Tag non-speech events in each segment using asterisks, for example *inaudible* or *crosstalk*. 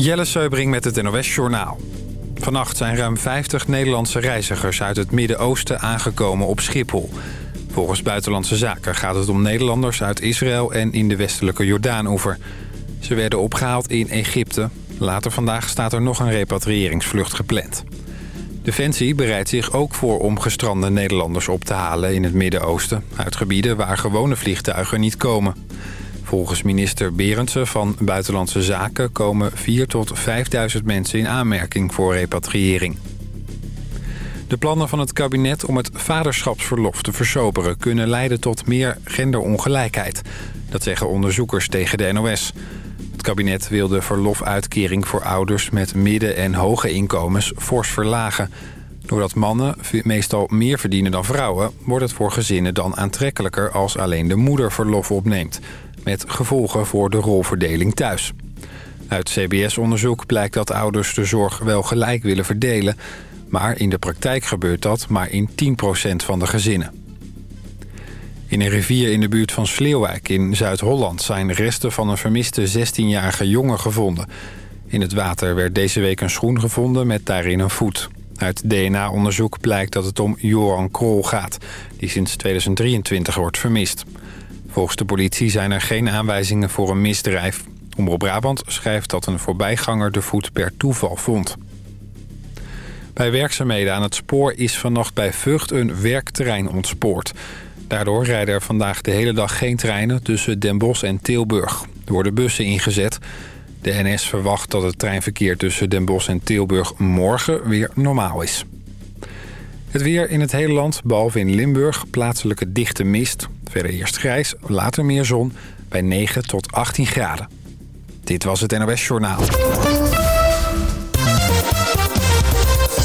Jelle Seubring met het NOS Journaal. Vannacht zijn ruim 50 Nederlandse reizigers uit het Midden-Oosten aangekomen op Schiphol. Volgens Buitenlandse Zaken gaat het om Nederlanders uit Israël en in de westelijke Jordaanoever. Ze werden opgehaald in Egypte. Later vandaag staat er nog een repatriëringsvlucht gepland. Defensie bereidt zich ook voor om gestrande Nederlanders op te halen in het Midden-Oosten... uit gebieden waar gewone vliegtuigen niet komen. Volgens minister Berendsen van Buitenlandse Zaken komen 4 tot 5.000 mensen in aanmerking voor repatriëring. De plannen van het kabinet om het vaderschapsverlof te versoberen... kunnen leiden tot meer genderongelijkheid. Dat zeggen onderzoekers tegen de NOS. Het kabinet wil de verlofuitkering voor ouders met midden- en hoge inkomens fors verlagen. Doordat mannen meestal meer verdienen dan vrouwen... wordt het voor gezinnen dan aantrekkelijker als alleen de moeder verlof opneemt met gevolgen voor de rolverdeling thuis. Uit CBS-onderzoek blijkt dat ouders de zorg wel gelijk willen verdelen... maar in de praktijk gebeurt dat maar in 10% van de gezinnen. In een rivier in de buurt van Sleeuwijk in Zuid-Holland... zijn resten van een vermiste 16-jarige jongen gevonden. In het water werd deze week een schoen gevonden met daarin een voet. Uit DNA-onderzoek blijkt dat het om Joran Krol gaat... die sinds 2023 wordt vermist. Volgens de politie zijn er geen aanwijzingen voor een misdrijf. Omroep Brabant schrijft dat een voorbijganger de voet per toeval vond. Bij werkzaamheden aan het spoor is vannacht bij Vught een werkterrein ontspoord. Daardoor rijden er vandaag de hele dag geen treinen tussen Den Bosch en Tilburg. Er worden bussen ingezet. De NS verwacht dat het treinverkeer tussen Den Bosch en Tilburg morgen weer normaal is. Het weer in het hele land, behalve in Limburg, plaatselijke dichte mist. Verder eerst grijs, later meer zon, bij 9 tot 18 graden. Dit was het NOS Journaal.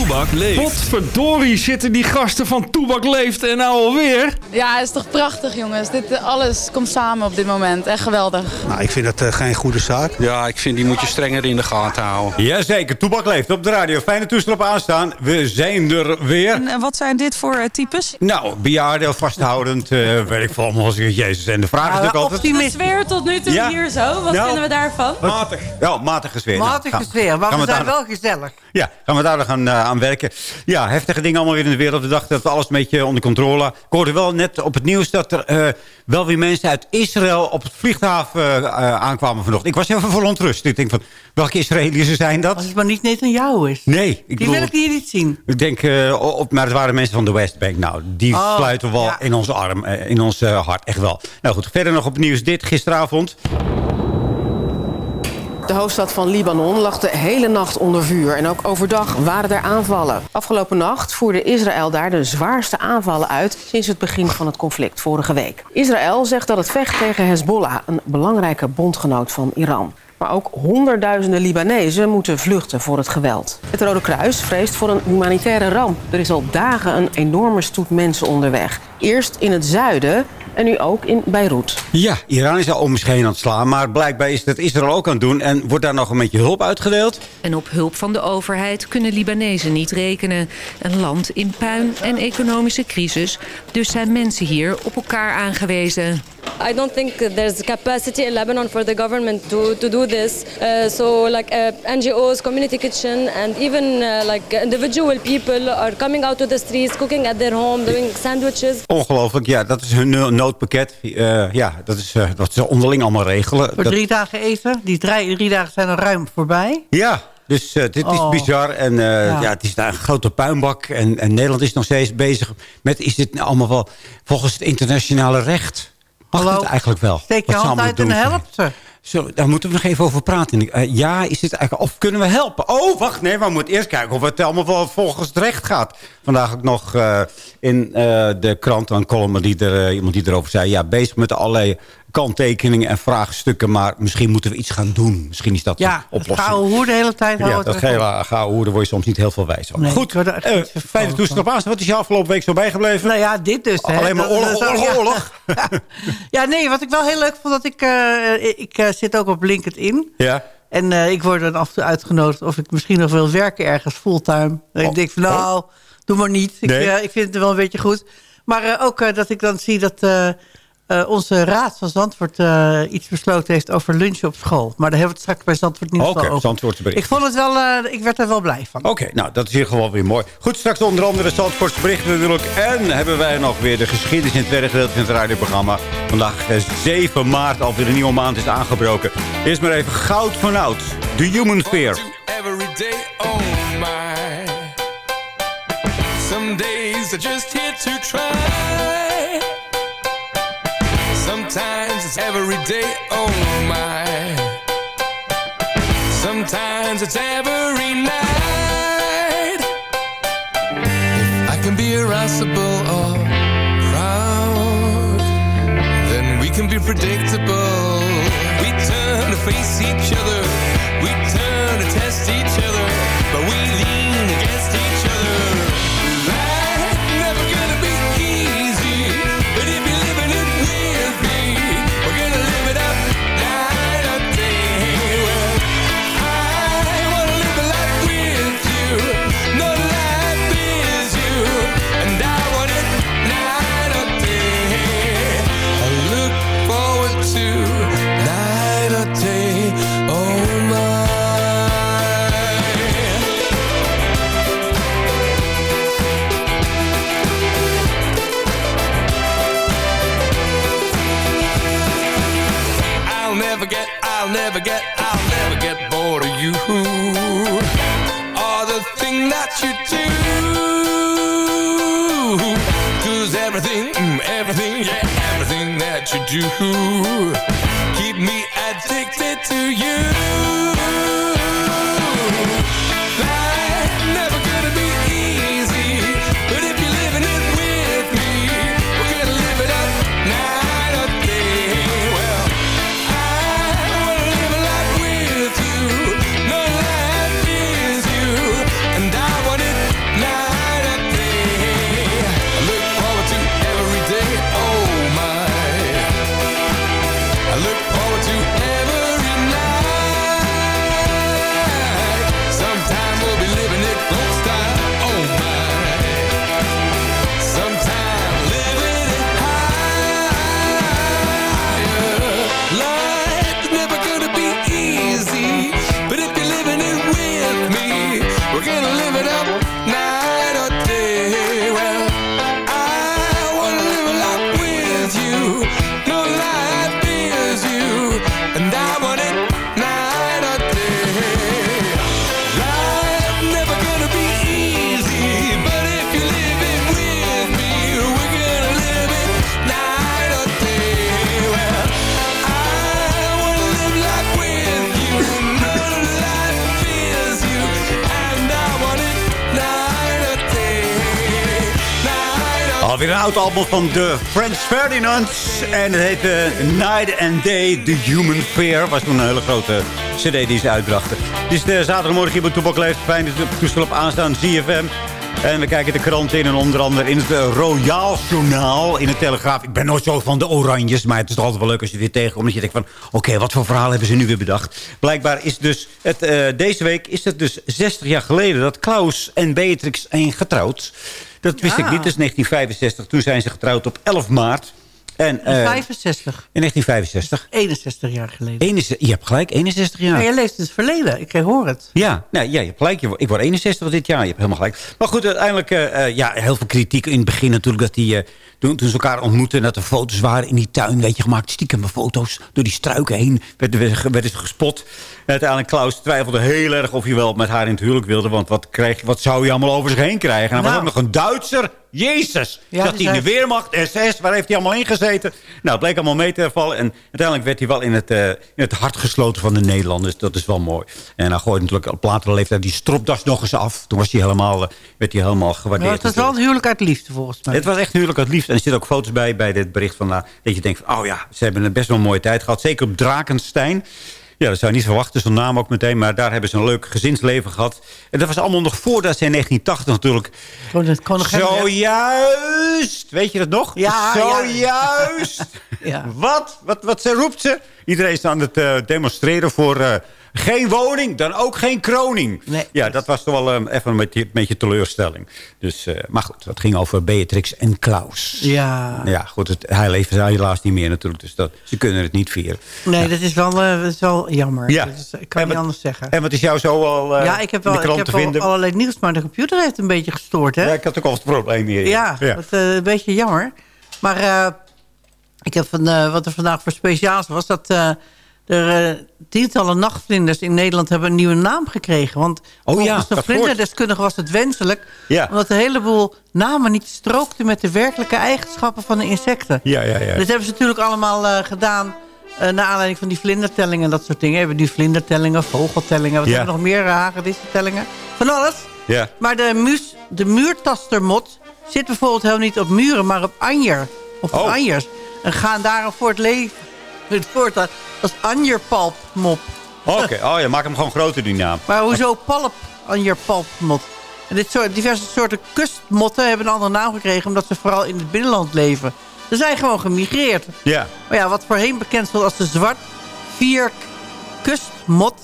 Toebak leeft. Potverdorie zitten die gasten van Toebak leeft en nou alweer. Ja, het is toch prachtig jongens. Dit, eh, alles komt samen op dit moment. Echt geweldig. Nou, ik vind dat uh, geen goede zaak. Ja, ik vind die moet je strenger in de gaten houden. Jazeker, Toebak leeft op de radio. Fijne toestel op aanstaan. We zijn er weer. En, en wat zijn dit voor uh, types? Nou, bejaarden, vasthoudend, uh, weet ik veel. Jezus, en de vraag is natuurlijk altijd... De sfeer tot nu toe ja. hier zo, wat Nou, vinden we daarvan? Matig. Ja, matige sfeer. Matige sfeer, maar we zijn wel gezellig. Ja, gaan we daar nog aan, uh, aan werken. Ja, heftige dingen allemaal weer in de wereld. We dachten dat alles een beetje onder controle. Ik hoorde wel net op het nieuws dat er uh, wel weer mensen uit Israël op het vlieghaven uh, aankwamen vanochtend. Ik was even verontrust. Ik denk van, welke Israëliërs zijn dat? Als het maar niet net aan jou is. Nee. Ik Die bedoel, wil ik hier niet zien. Ik denk, op, maar het waren mensen van de Westbank. Nou, die Oh, sluiten wel ja. in onze arm, in ons hart, echt wel. Nou goed, verder nog op het nieuws dit. Gisteravond De hoofdstad van Libanon lag de hele nacht onder vuur. En ook overdag waren er aanvallen. Afgelopen nacht voerde Israël daar de zwaarste aanvallen uit... sinds het begin van het conflict vorige week. Israël zegt dat het vecht tegen Hezbollah... een belangrijke bondgenoot van Iran. Maar ook honderdduizenden Libanezen moeten vluchten voor het geweld. Het Rode Kruis vreest voor een humanitaire ramp. Er is al dagen een enorme stoet mensen onderweg. Eerst in het zuiden en nu ook in Beirut. Ja, Iran is al om zich heen aan het slaan. Maar blijkbaar is dat Israël ook aan het doen. En wordt daar nog een beetje hulp uitgedeeld? En op hulp van de overheid kunnen Libanezen niet rekenen. Een land in puin en economische crisis. Dus zijn mensen hier op elkaar aangewezen. I don't think there's capacity in Lebanon for the government to, to do this. Uh, so like uh, NGOs, community kitchen and even uh, like individual people are coming out to the streets, cooking at their home, doing sandwiches. Ongelooflijk, ja, dat is hun no- noodpakket. Uh, ja, dat is uh, dat ze onderling allemaal regelen. Voor Dat- drie dagen eten. Die drie, drie dagen zijn er ruim voorbij. Ja, dus uh, dit Oh. is bizar. En uh, ja. Ja. het is daar een grote puinbak. En, en Nederland is nog steeds bezig met... is dit nou allemaal wel volgens het internationale recht? Mag Hallo? het eigenlijk wel? Steek je Wat ze hand allemaal uit en doen. help ze. Zo, daar moeten we nog even over praten. Uh, ja, is dit eigenlijk... Of kunnen we helpen? Oh, wacht, nee, we moeten eerst kijken of het allemaal wel volgens het recht gaat. Vandaag ook nog uh, in uh, de krant een column die er, iemand die erover zei... ja, bezig met allerlei kanttekeningen en vraagstukken... maar misschien moeten we iets gaan doen. Misschien is dat ja, oplossing. Ja, hoe de hele tijd Ja, dat gauw hoe, daar word je soms niet heel veel wijs van. Nee, Goed, uh, fijne op aan. Wat is je afgelopen week zo bijgebleven? Nou ja, dit dus. Hè. Alleen maar oorlog, dat, oorlog, ja. oorlog. *laughs* ja, nee, wat ik wel heel leuk vond... dat ik, uh, ik uh, zit ook op LinkedIn. Ja. En uh, ik word dan af en toe uitgenodigd... of ik misschien nog wil werken ergens fulltime. En Oh. ik denk van, nou, oh. doe maar niet. Ik vind het wel een beetje goed. Maar ook dat ik dan zie dat... Uh, onze raad van Zandvoort uh, iets besloten heeft over lunchen op school. Maar daar hebben we het straks bij Zandvoort niet okay, over. Ik vond het wel, uh, ik werd er wel blij van. Oké, okay, nou dat is hier gewoon weer mooi. Goed, straks onder andere Zandvoortse berichten natuurlijk. En hebben wij nog weer de geschiedenis in het tweede gedeelte van het radioprogramma. Vandaag 7 maart, alweer een nieuwe maand is aangebroken. Eerst maar even goud van oud. The Human Fear. Every day, oh my. Some days are just here to try. It's every day, oh my. Sometimes it's every night. If I can be irascible or proud, then we can be predictable. We turn to face each other, we turn you Or the thing that you do. Cause everything, mm, everything, yeah, everything that you do. Keep me addicted to you oud album van de French Ferdinands. En het heette Night and Day, The Human Fear. Was toen een hele grote cd die ze uitbrachten. Het is de zaterdagmorgen hier bij Toepak Leeft. Fijn dat toestel op aanstaan, ZFM. En we kijken de krant in en onder andere in het uh, Royaal Journaal in de Telegraaf. Ik ben nooit zo van de oranjes, maar het is toch altijd wel leuk als je weer tegenkomt. Dat je denkt van, oké, wat voor verhaal hebben ze nu weer bedacht? Blijkbaar is dus, het, uh, deze week is het dus 60 jaar geleden dat Klaus en Beatrix zijn getrouwd. Dat wist Ja. ik niet, dus 1965. Toen zijn ze getrouwd op 11 maart. En, uh, 65. in 1965. 61 jaar geleden. 61, je hebt gelijk, 61 jaar. Maar je leeft in het verleden. Ik hoor het. Ja, nou, ja, je hebt gelijk. Je Ik word 61 dit jaar. Je hebt helemaal gelijk. Maar goed, uiteindelijk uh, uh, ja, heel veel kritiek in het begin natuurlijk... dat die, uh, toen, toen ze elkaar ontmoetten... en dat er foto's waren in die tuin, weet je, gemaakt. Stiekem foto's door die struiken heen. Werden, werden ze gespot. En uiteindelijk Klaus twijfelde heel erg of hij wel met haar in het huwelijk wilde. Want wat, kreeg, wat zou hij allemaal over zich heen krijgen? En was Nou. ook nog een Duitser. Jezus! Ja, Zat hij in de Weermacht, SS, waar heeft hij allemaal in gezeten? Nou, het bleek allemaal mee te vallen. En uiteindelijk werd hij wel in het, eh, in het hart gesloten van de Nederlanders. Dat is wel mooi. En dan gooide natuurlijk op latere leeftijd die stropdas nog eens af. Toen was hij helemaal, eh, werd hij helemaal gewaardeerd. Nou, het was wel een huwelijk uit liefde volgens mij. Het was echt huwelijk het liefst. En er zitten ook foto's bij, bij dit bericht van... nou, dat je denkt van, oh ja, ze hebben een best wel een mooie tijd gehad. Zeker op Drakenstein. Ja, dat zou je niet verwachten, zo'n naam ook meteen. Maar daar hebben ze een leuk gezinsleven gehad. En dat was allemaal nog voordat ze in 1980 natuurlijk... Kon het, kon Zojuist! Weet je dat nog? Ja, Zojuist! *laughs* Ja. Wat? Wat, wat ze roept ze? Iedereen is aan het eh, demonstreren voor eh, geen woning, dan ook geen kroning. Ja, dat was toch wel eh, even een beetje, een beetje teleurstelling. Dus, eh, maar goed, het ging over Beatrix en Klaus. Ja. Ja, goed, het, hij leeft helaas niet meer natuurlijk. Dus dat, ze kunnen het niet vieren. Nee, dat, is wel, eh, dat is wel jammer. Ja. Dat ik kan niet anders zeggen. En wat is jou zo al eh ja, ik heb wel, ik heb wel vinden? allerlei nieuws, maar de computer heeft een beetje gestoord. Hè? Ja, ik had ook al het probleem hier. Ja, Dat, eh, een beetje jammer. Maar ik heb van, wat er vandaag voor speciaals was... dat er eh, tientallen nachtvlinders in Nederland hebben een nieuwe naam gekregen. Want Oh ja, volgens de dat vlinderdeskundige was het wenselijk... Ja. omdat een heleboel namen niet strookten met de werkelijke eigenschappen van de insecten. Ja, ja, ja. Dat hebben ze natuurlijk allemaal eh, gedaan... eh, naar aanleiding van die vlindertellingen en dat soort dingen. We hebben nu vlindertellingen, vogeltellingen. Wat Ja. hebben nog meer? Uh, hagedisseltellingen. Van alles. Ja. Maar de, muus, de muurtastermot zit bijvoorbeeld helemaal niet op muren, maar op anjer. Op Oh. anjers. En gaan daarom voor het leven. Het voortaan als anjerpalpmop. Oké, oh ja, maak hem gewoon groter, die naam. Maar hoezo palp anjerpalpmot? En dit soort, diverse soorten kustmotten hebben een andere naam gekregen... omdat ze vooral in het binnenland leven. Ze zijn gewoon gemigreerd. Ja. Maar ja, wat voorheen bekend stond als de zwartvierk kustmot...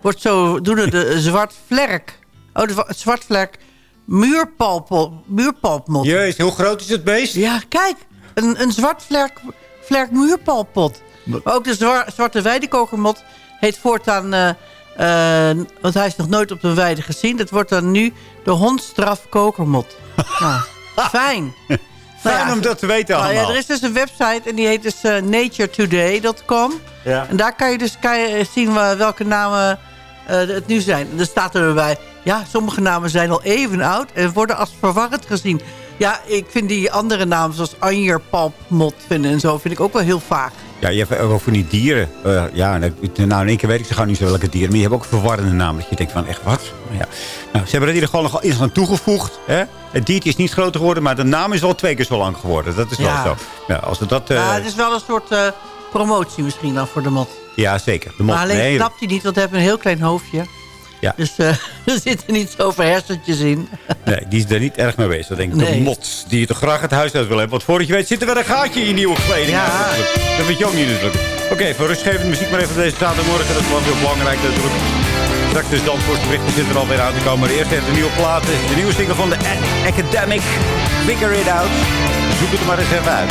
wordt zo door de *laughs* zwartvlerk. Oh, de wa- zwartvlerk muurpalpel, muurpalpmot. Jezus, hoe groot is het beest? Ja, kijk. Een, een zwartvlerk vlerk muurpalpot. Maar ook de zwar- zwarte weidekokermot heet voortaan... eh, want hij is nog nooit op een weide gezien. Dat wordt dan nu de hondstrafkokermot. *laughs* nou, fijn. *laughs* Fijn Nou ja, om dat te weten nou ja, allemaal. er is dus een website en die heet dus eh, naturetoday.com. Ja. En daar kan je dus kan je zien welke namen het nu zijn. En er staat erbij, ja, sommige namen zijn al even oud en worden als verwarrend gezien. Ja, ik vind die andere namen zoals Anjer, Palp, Mot vinden en zo, vind ik ook wel heel vaag. Ja, je hebt ook van die dieren. Eh, ja, nou, nou, in één keer weet ik ze gewoon niet zo welke dieren. Maar je hebt ook verwarrende namen. Dat je denkt van, echt wat? Maar Ja. Nou, ze hebben er in ieder geval nog iets aan toegevoegd. Hè? Het diertje is niet groter geworden, maar de naam is wel twee keer zo lang geworden. Dat is Ja. wel zo. Ja, als we dat... eh, Ja, het is wel een soort eh, promotie misschien dan voor de mot. ja, zeker. De mot, maar alleen nee, snapt hij niet, want hij heeft een heel klein hoofdje. Ja. Dus eh, *laughs* er zitten niet zoveel hersentjes in. nee, die is er niet erg mee bezig. Dat denk ik. De mot die je toch graag het huis uit wil hebben. Want voordat je weet zit er weer een gaatje in je nieuwe kleding. Ja. Dat weet je ook niet natuurlijk. Oké, voor rustgevende muziek maar even voor deze zaterdagmorgen. Dat is wel heel belangrijk natuurlijk. Straks dus Zandvoortse berichten zitten er alweer aan te komen. Maar eerst even de nieuwe platen. De nieuwe single van de Academic. Figure It Out. Zoek het maar eens even uit.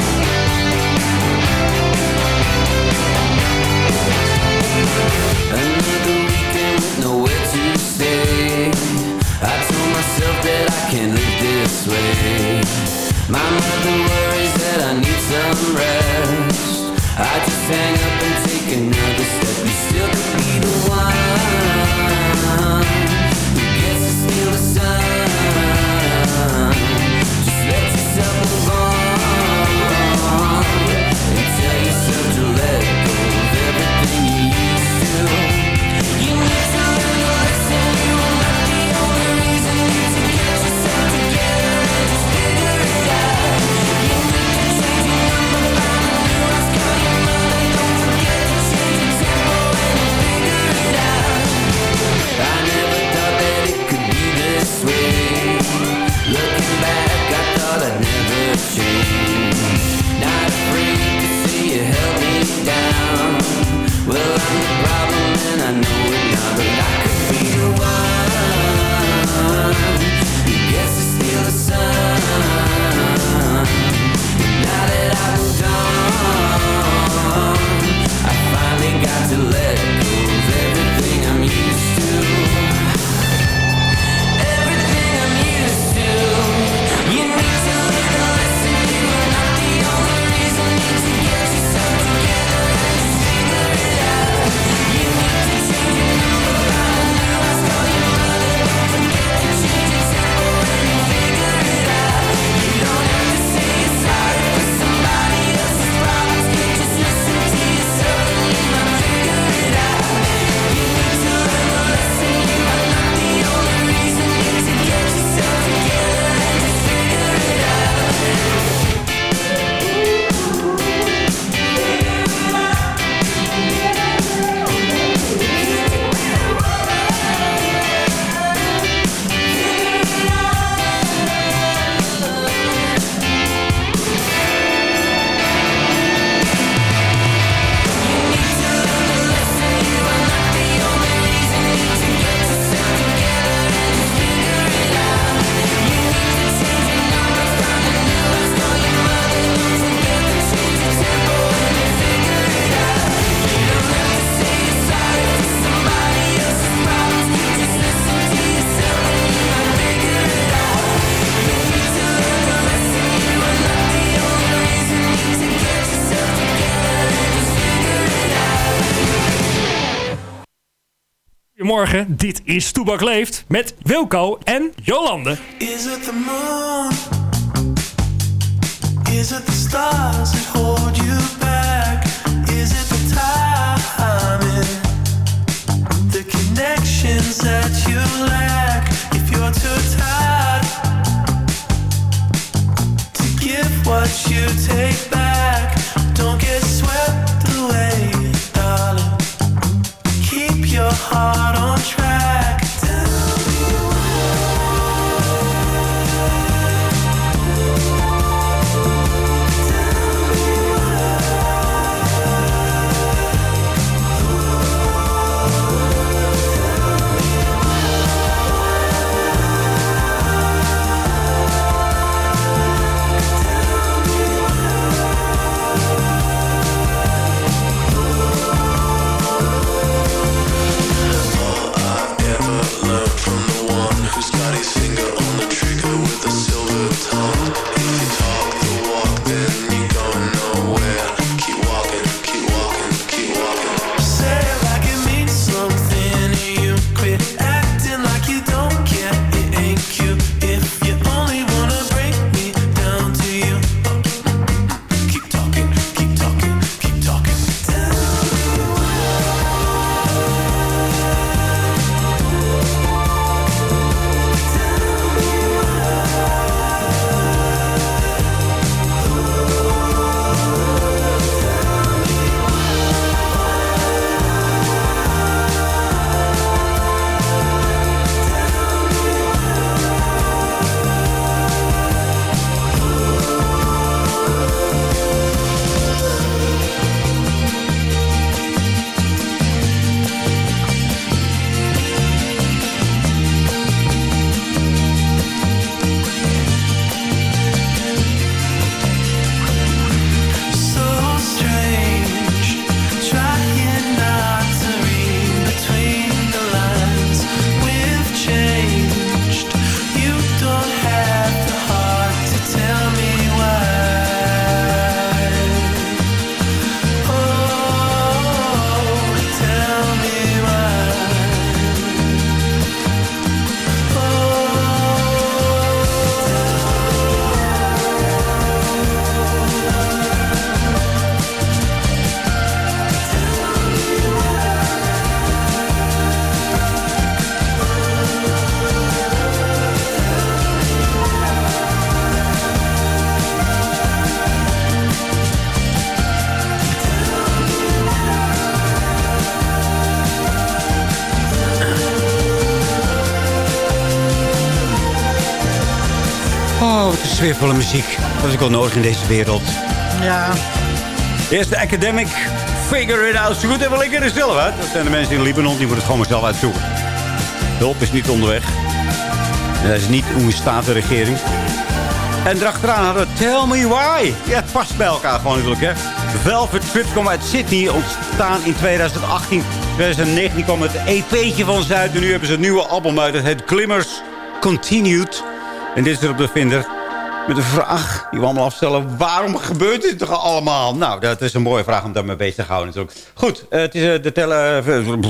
Goedemorgen, dit is Toebak Leeft met Wilco en Jolande. Is it the moon? Is it the stars that hold you back? Is it the timing? The connections that you lack? If you're too tired to give what you take back, sfeervolle muziek. Dat is ook wel nodig in deze wereld. Ja. Eerst de Academic. Figure it out. Zo goed even lekker er zelf uit. Dat zijn de mensen in Libanon. Die moeten het gewoon maar zelf uitzoeken. Hulp is niet onderweg. En dat is niet hoe staat de regering. En erachteraan hadden we Tell Me Why. Ja, het past bij elkaar gewoon natuurlijk, hè. Velvet Trip kwam uit Sydney. Ontstaan in 2018. 2019 kwam het EP'tje van ze uit. En nu hebben ze een nieuwe album uit. Het heet Glimmers Continued. En dit is erop te vinden. Met een vraag die we allemaal afstellen. Waarom gebeurt dit toch allemaal? Nou, dat is een mooie vraag om daarmee bezig te houden natuurlijk. Goed, eh, het is eh, de tellen,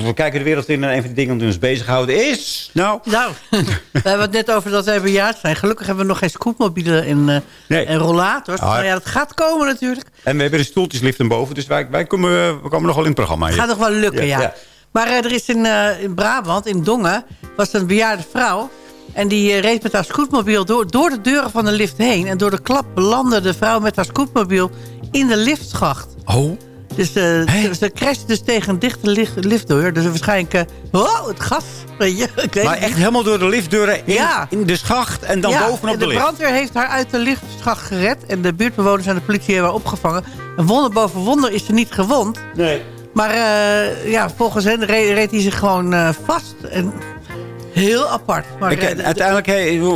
we kijken de wereld in. En een van de dingen die ons bezighouden is... Nou, Nou, *laughs* we hebben het net over dat wij bejaard zijn. Gelukkig hebben we nog geen scootmobielen en, eh, en rollators. Ah, maar ja, dat gaat komen natuurlijk. en we hebben de stoeltjeslift en boven. Dus wij, wij komen, we komen nog wel in het programma. Het gaat nog wel lukken, ja. Maar eh, er is in, eh, in Brabant, in Dongen, was een bejaarde vrouw. En die eh, reed met haar scootmobiel door, door de deuren van de lift heen. En door de klap belandde de vrouw met haar scootmobiel in de liftschacht. Oh. Dus eh, ze, ze crashte dus tegen een dichte liftdeur. Dus waarschijnlijk... oh, het gas. *laughs* Maar echt helemaal door de liftdeuren in, Ja. in de schacht en dan Ja, bovenop en de de lift. brandweer heeft haar uit de liftschacht gered. En de buurtbewoners en de politie hebben haar opgevangen. En wonder boven wonder is ze niet gewond. Nee. Maar ja, volgens hen reed, reed hij zich gewoon vast. En heel apart. Maar, Ik, eh, de- uiteindelijk, hey, hoe,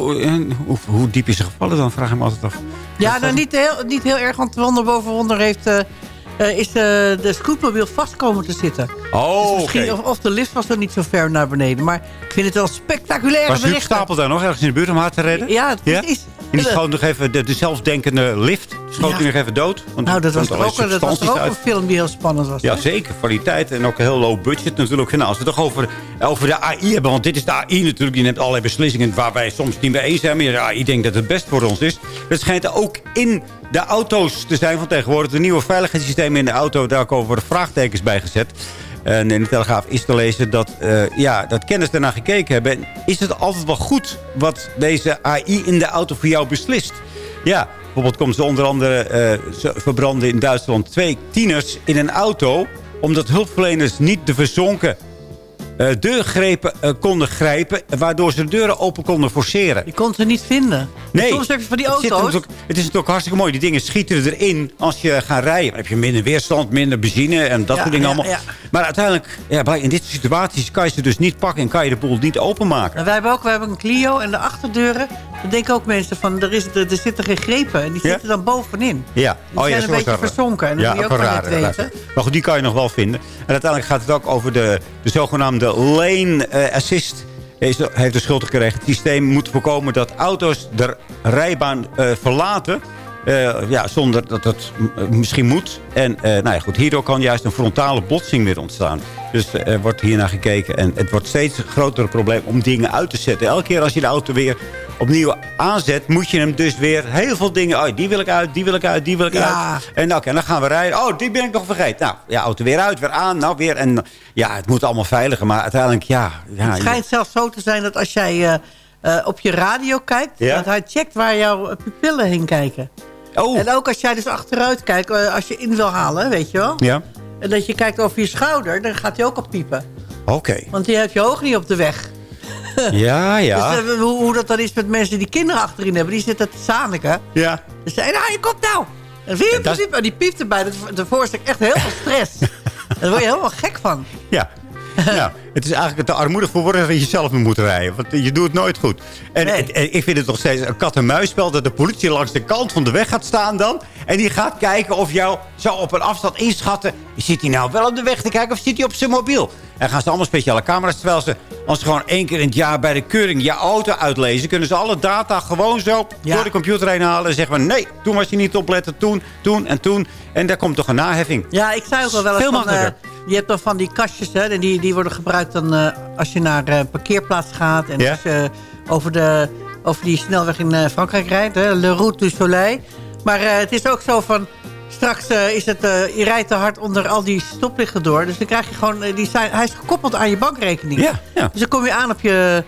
hoe, hoe diep is ze gevallen dan? Vraag ik me altijd af. ja, nou, niet, heel, niet heel erg, want wonder boven wonder heeft... eh, eh, is de, de scootmobiel vast komen te zitten. Oh, Dus misschien, of, of de lift was er niet zo ver naar beneden. Maar ik vind het wel spectaculaire Was Huub. Stapel daar nog ergens in de buurt om haar te redden? Ja, het Ja? is... En die is gewoon nog even de, de zelfdenkende lift schoot Ja. hij nog even dood. Want Nou, dat was, ook, dat was ook een film die heel spannend was. Ja, hè? zeker. Kwaliteit en ook heel low budget natuurlijk. Nou, als we het toch over, over de AI hebben. Want dit is de AI natuurlijk. Die neemt allerlei beslissingen waar wij soms niet mee eens zijn. Maar de AI denkt dat het best voor ons is. Het schijnt ook in de auto's te zijn van tegenwoordig. De nieuwe veiligheidssystemen in de auto. Daar worden vraagtekens bij gezet. En in de Telegraaf is te lezen dat, eh, ja, dat kennis daarna gekeken hebben. En is het altijd wel goed wat deze AI in de auto voor jou beslist? Ja, bijvoorbeeld komt ze onder andere eh, verbranden in Duitsland twee tieners in een auto... omdat hulpverleners niet de verzonken eh, deurgrepen eh, konden grijpen... waardoor ze de deuren open konden forceren. Je kon ze niet vinden. Nee, Soms heb je van die het, auto's. natuurlijk- het is natuurlijk hartstikke mooi. Die dingen schieten erin als je gaat rijden. Dan heb je minder weerstand, minder benzine en dat Ja, soort dingen ja, allemaal. ja. Maar uiteindelijk, ja, in dit soort situaties kan je ze dus niet pakken... en kan je de boel niet openmaken. En wij hebben ook wij hebben een Clio en de achterdeuren. Dan denken ook mensen van, er, is, er, er zitten geen grepen. En die Ja. zitten dan bovenin. Ja, Die zijn een zo beetje verzonken. En dat moet je ook een rare. weten. Maar goed, die kan je nog wel vinden. En uiteindelijk gaat het ook over de, de zogenaamde lane eh, assist. Is, heeft de schuld gekregen. Het systeem moet voorkomen dat auto's de rijbaan eh, verlaten. eh, ja, zonder dat het misschien moet. En nou ja, goed, hierdoor kan juist een frontale botsing weer ontstaan. Dus eh, er wordt hier naar gekeken. En het wordt steeds een groter probleem om dingen uit te zetten. Elke keer als je de auto weer opnieuw aanzet... moet je hem dus weer heel veel dingen... Oh, die wil ik uit, die wil ik uit, die wil ik Ja. uit. En oké, dan gaan we rijden. Oh, die ben ik nog vergeten. Nou, ja, auto weer uit, weer aan, nou weer. En ja, het moet allemaal veiliger. Maar uiteindelijk, ja... ja Het schijnt zelfs zo te zijn dat als jij eh, eh, op je radio kijkt... Ja? dat hij checkt waar jouw pupillen heen kijken. Oh. En ook als jij dus achteruit kijkt, als je in wil halen, weet je wel. Ja, En dat je kijkt over je schouder, dan gaat hij ook al piepen. oké. Want die heeft je oog niet op de weg. *laughs* Ja, ja. Dus eh, hoe, hoe dat dan is met mensen die kinderen achterin hebben, die zitten te zaniken. Ja. Dus zei, nou, je komt nou. En dat is- en die piept erbij. Dat, dat veroorzaakt echt heel veel stress. *laughs* Daar word je helemaal gek van. Ja. *laughs* nou, het is eigenlijk te armoedig voor woorden dat je zelf moet rijden. Want je doet het nooit goed. En, en- en ik vind het nog steeds een kat-en-muisspel... dat de politie langs de kant van de weg gaat staan dan... en die gaat kijken of jou zo op een afstand inschatten... zit hij nou wel op de weg te kijken of zit hij op zijn mobiel? En gaan ze allemaal speciale camera's... terwijl ze, als ze gewoon één keer in het jaar bij de keuring je auto uitlezen... kunnen ze alle data gewoon zo Ja. door de computer heen halen... en zeggen van nee, toen was je niet opletten, toen, toen en toen. En daar komt toch een naheffing. Ja, ik zei ook al wel eens Veel van... eh, makkelijker. Je hebt dan van die kastjes, hè. En die, die worden gebruikt dan eh, als je naar eh, een parkeerplaats gaat. En als je over, de, over die snelweg in eh, Frankrijk rijdt. Hè, Le Route du Soleil. Maar eh, het is ook zo van... Straks eh, is het, eh, je rijdt te hard onder al die stoplichten door. Dus dan krijg je gewoon... eh, die zijn, hij is gekoppeld aan je bankrekening. Ja, ja. Dus dan kom je aan op je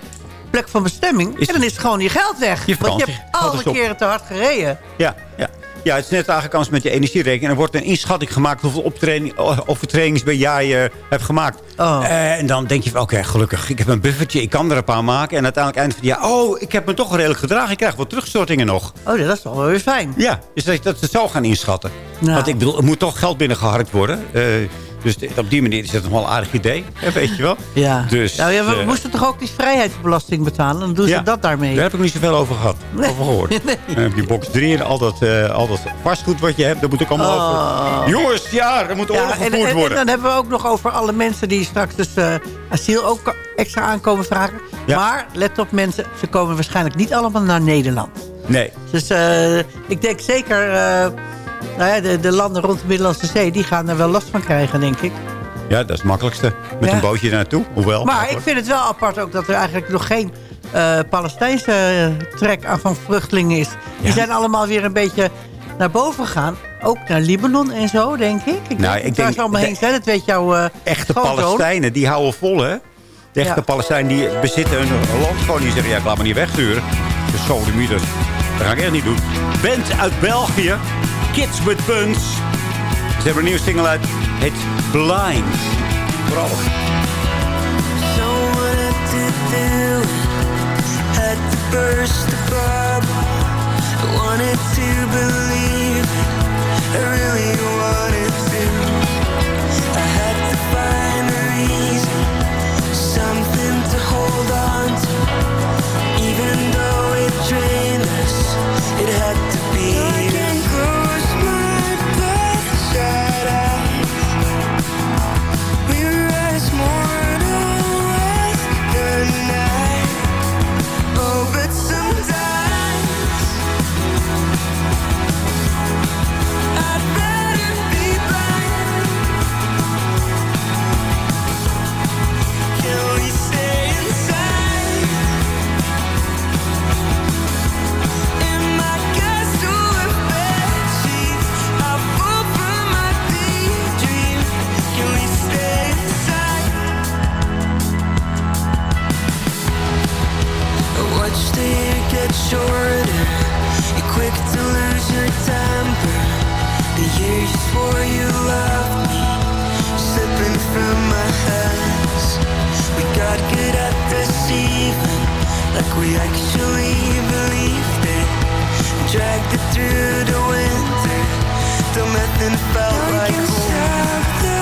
plek van bestemming. Is- en dan is gewoon je geld weg. Je Want je hebt op. keren te hard gereden. Ja, ja. Ja, het is net als met je energierekening. Er wordt een inschatting gemaakt hoeveel optraining, overtredings per jaar je hebt gemaakt. Oh. Eh, en dan denk je van, oké, gelukkig. Ik heb een buffertje, ik kan er een paar maken. En uiteindelijk eind van het jaar, oh, ik heb me toch redelijk gedragen. Ik krijg wat terugstortingen nog. Oh, dat is toch wel weer fijn. Ja, dus dat, dat ze het zo gaan inschatten. Nou. Want ik bedoel, er moet toch geld binnengeharkt worden. Eh, dus op die manier is het nog wel een aardig idee. hè, Weet je wel. Ja. Dus, nou, ja, we eh, moesten toch ook die vrijheidsbelasting betalen? Dan doen ze Ja. dat daarmee. Daar heb ik niet zoveel over gehad. Over gehoord. *laughs* En heb je box 3 en al dat, eh, al dat vastgoed wat je hebt. Dat moet ook allemaal Oh. over. Jongens, ja, er moet oorlog Ja, en, gevoerd en- en worden. dan hebben we ook nog over alle mensen die straks dus eh, asiel ook extra aankomen vragen. Ja. Maar let op mensen, ze komen waarschijnlijk niet allemaal naar Nederland. Nee. Dus ik denk zeker, nou ja, de, de landen rond de Middellandse Zee, die gaan er wel last van krijgen, denk ik. Ja, dat is het makkelijkste. Met Ja. een bootje naartoe. Hoewel. Maar ik vind het wel apart ook dat er eigenlijk nog geen eh, Palestijnse eh, trek aan van vluchtelingen is. Die Ja. zijn allemaal weer een beetje naar boven gegaan. Ook naar Libanon en zo, denk ik. Ik Nou, ik denk- ze allemaal de- heen zijn, dat weet jouw eh, Echte. Palestijnen, die houden vol, hè? De echte Ja. Palestijnen, die bezitten hun land gewoon. Die zeggen, ja, ik laat me niet wegsturen. De sodemieters. Dat ga ik echt niet doen. Band uit België. Kids with Buns. Ze hebben een nieuwe single uit. Heet Blind. Vooral. So short You're quick to lose your temper. The years you swore you loved me. Slipping from my hands. We got good at deceiving Like we actually believed it. Dragged it through the winter Till nothing felt you like home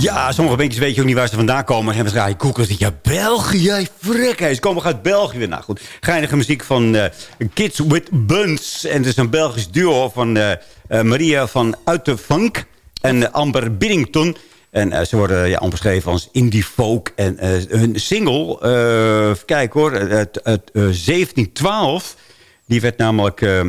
Ja, sommige beentjes weet je ook niet waar ze vandaan komen. En dan ga je googlen. Ja, België, frek. Ze komen uit België. Nou goed, geinige muziek van eh, Kids with Buns. En het is een Belgisch duo van eh, eh, Maria van Uitervank en Amber Biddington. En ze worden ja, als indie folk. En hun single, kijken hoor, het, het, het, eh, 1712... die werd namelijk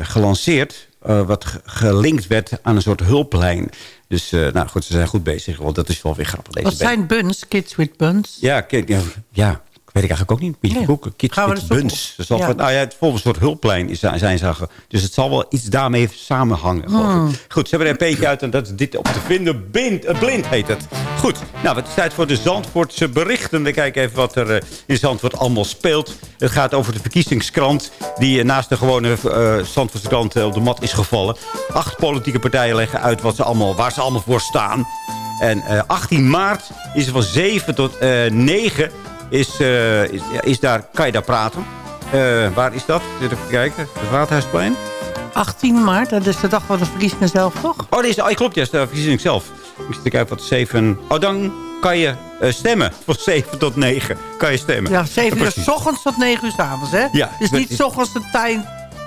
gelanceerd... wat ge- gelinkt werd aan een soort hulplijn. Dus eh, nou goed, ze zijn goed bezig. Want dat is wel weer grappig. Deze Wat band. zijn buns? Kids with buns? Ja, ja, ja, weet ik eigenlijk ook niet. Moet je Nee. Gaan we eens zoeken. buns. Ja. wat- nou ja, het volgens een soort hulplijn is, zijn zagen. Dus het zal wel iets daarmee samenhangen. Hmm. Goed, ze hebben er een peetje uit en dat is dit op te vinden. Blind, eh, blind heet het. Goed, nou, het is tijd voor de Zandvoortse berichten. We kijken even wat er eh, in Zandvoort allemaal speelt. Het gaat over de verkiezingskrant... die eh, naast de gewone eh Zandvoortse krant eh, op de mat is gevallen. Acht politieke partijen leggen uit wat ze allemaal, waar ze allemaal voor staan. En eh, 18 maart is er van 7 tot eh 9 is, eh, is, ja, is daar, kan je daar praten. Eh, waar is dat? Even kijken. Het Raadhuisplein. 18 maart, dat is de dag van de verkiezingen zelf, toch? Oh, deze, oh klopt, ja, de verkiezing zelf. Ik zit te kijken wat 7... Oh, dan kan je eh, stemmen. *laughs* Van 7 tot 9 kan je stemmen. Ja, 7 uur s ochtends tot 9 uur s avonds, hè? Ja, dus niet s ochtends een tijd,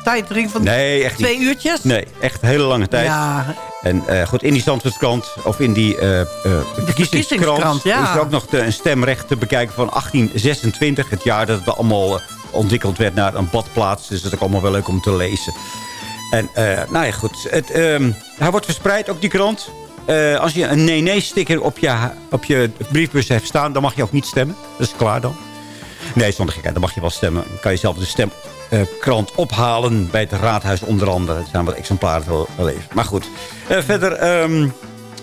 tijdring van Nee, echt niet. twee uurtjes? Nee, echt een hele lange tijd. Ja, En eh, goed, in die Zandvoortskrant, of in die eh, verkiezingskrant... ja. is er ook nog de, een stemrecht te bekijken van 1826. Het jaar dat het allemaal ontwikkeld werd naar een badplaats. Dus dat is ook allemaal wel leuk om te lezen. En nou ja, goed. Het, ehm, hij wordt verspreid, ook die krant. Als je een nee-nee-sticker op je, op je briefbus heeft staan... dan mag je ook niet stemmen. Dat is klaar dan. Nee, zonder gekheid. Dan mag je wel stemmen. Dan kan je zelf de stemkrant ophalen bij het raadhuis onder andere. Er zijn wat exemplaren wel. Maar goed. Eh, verder... ehm,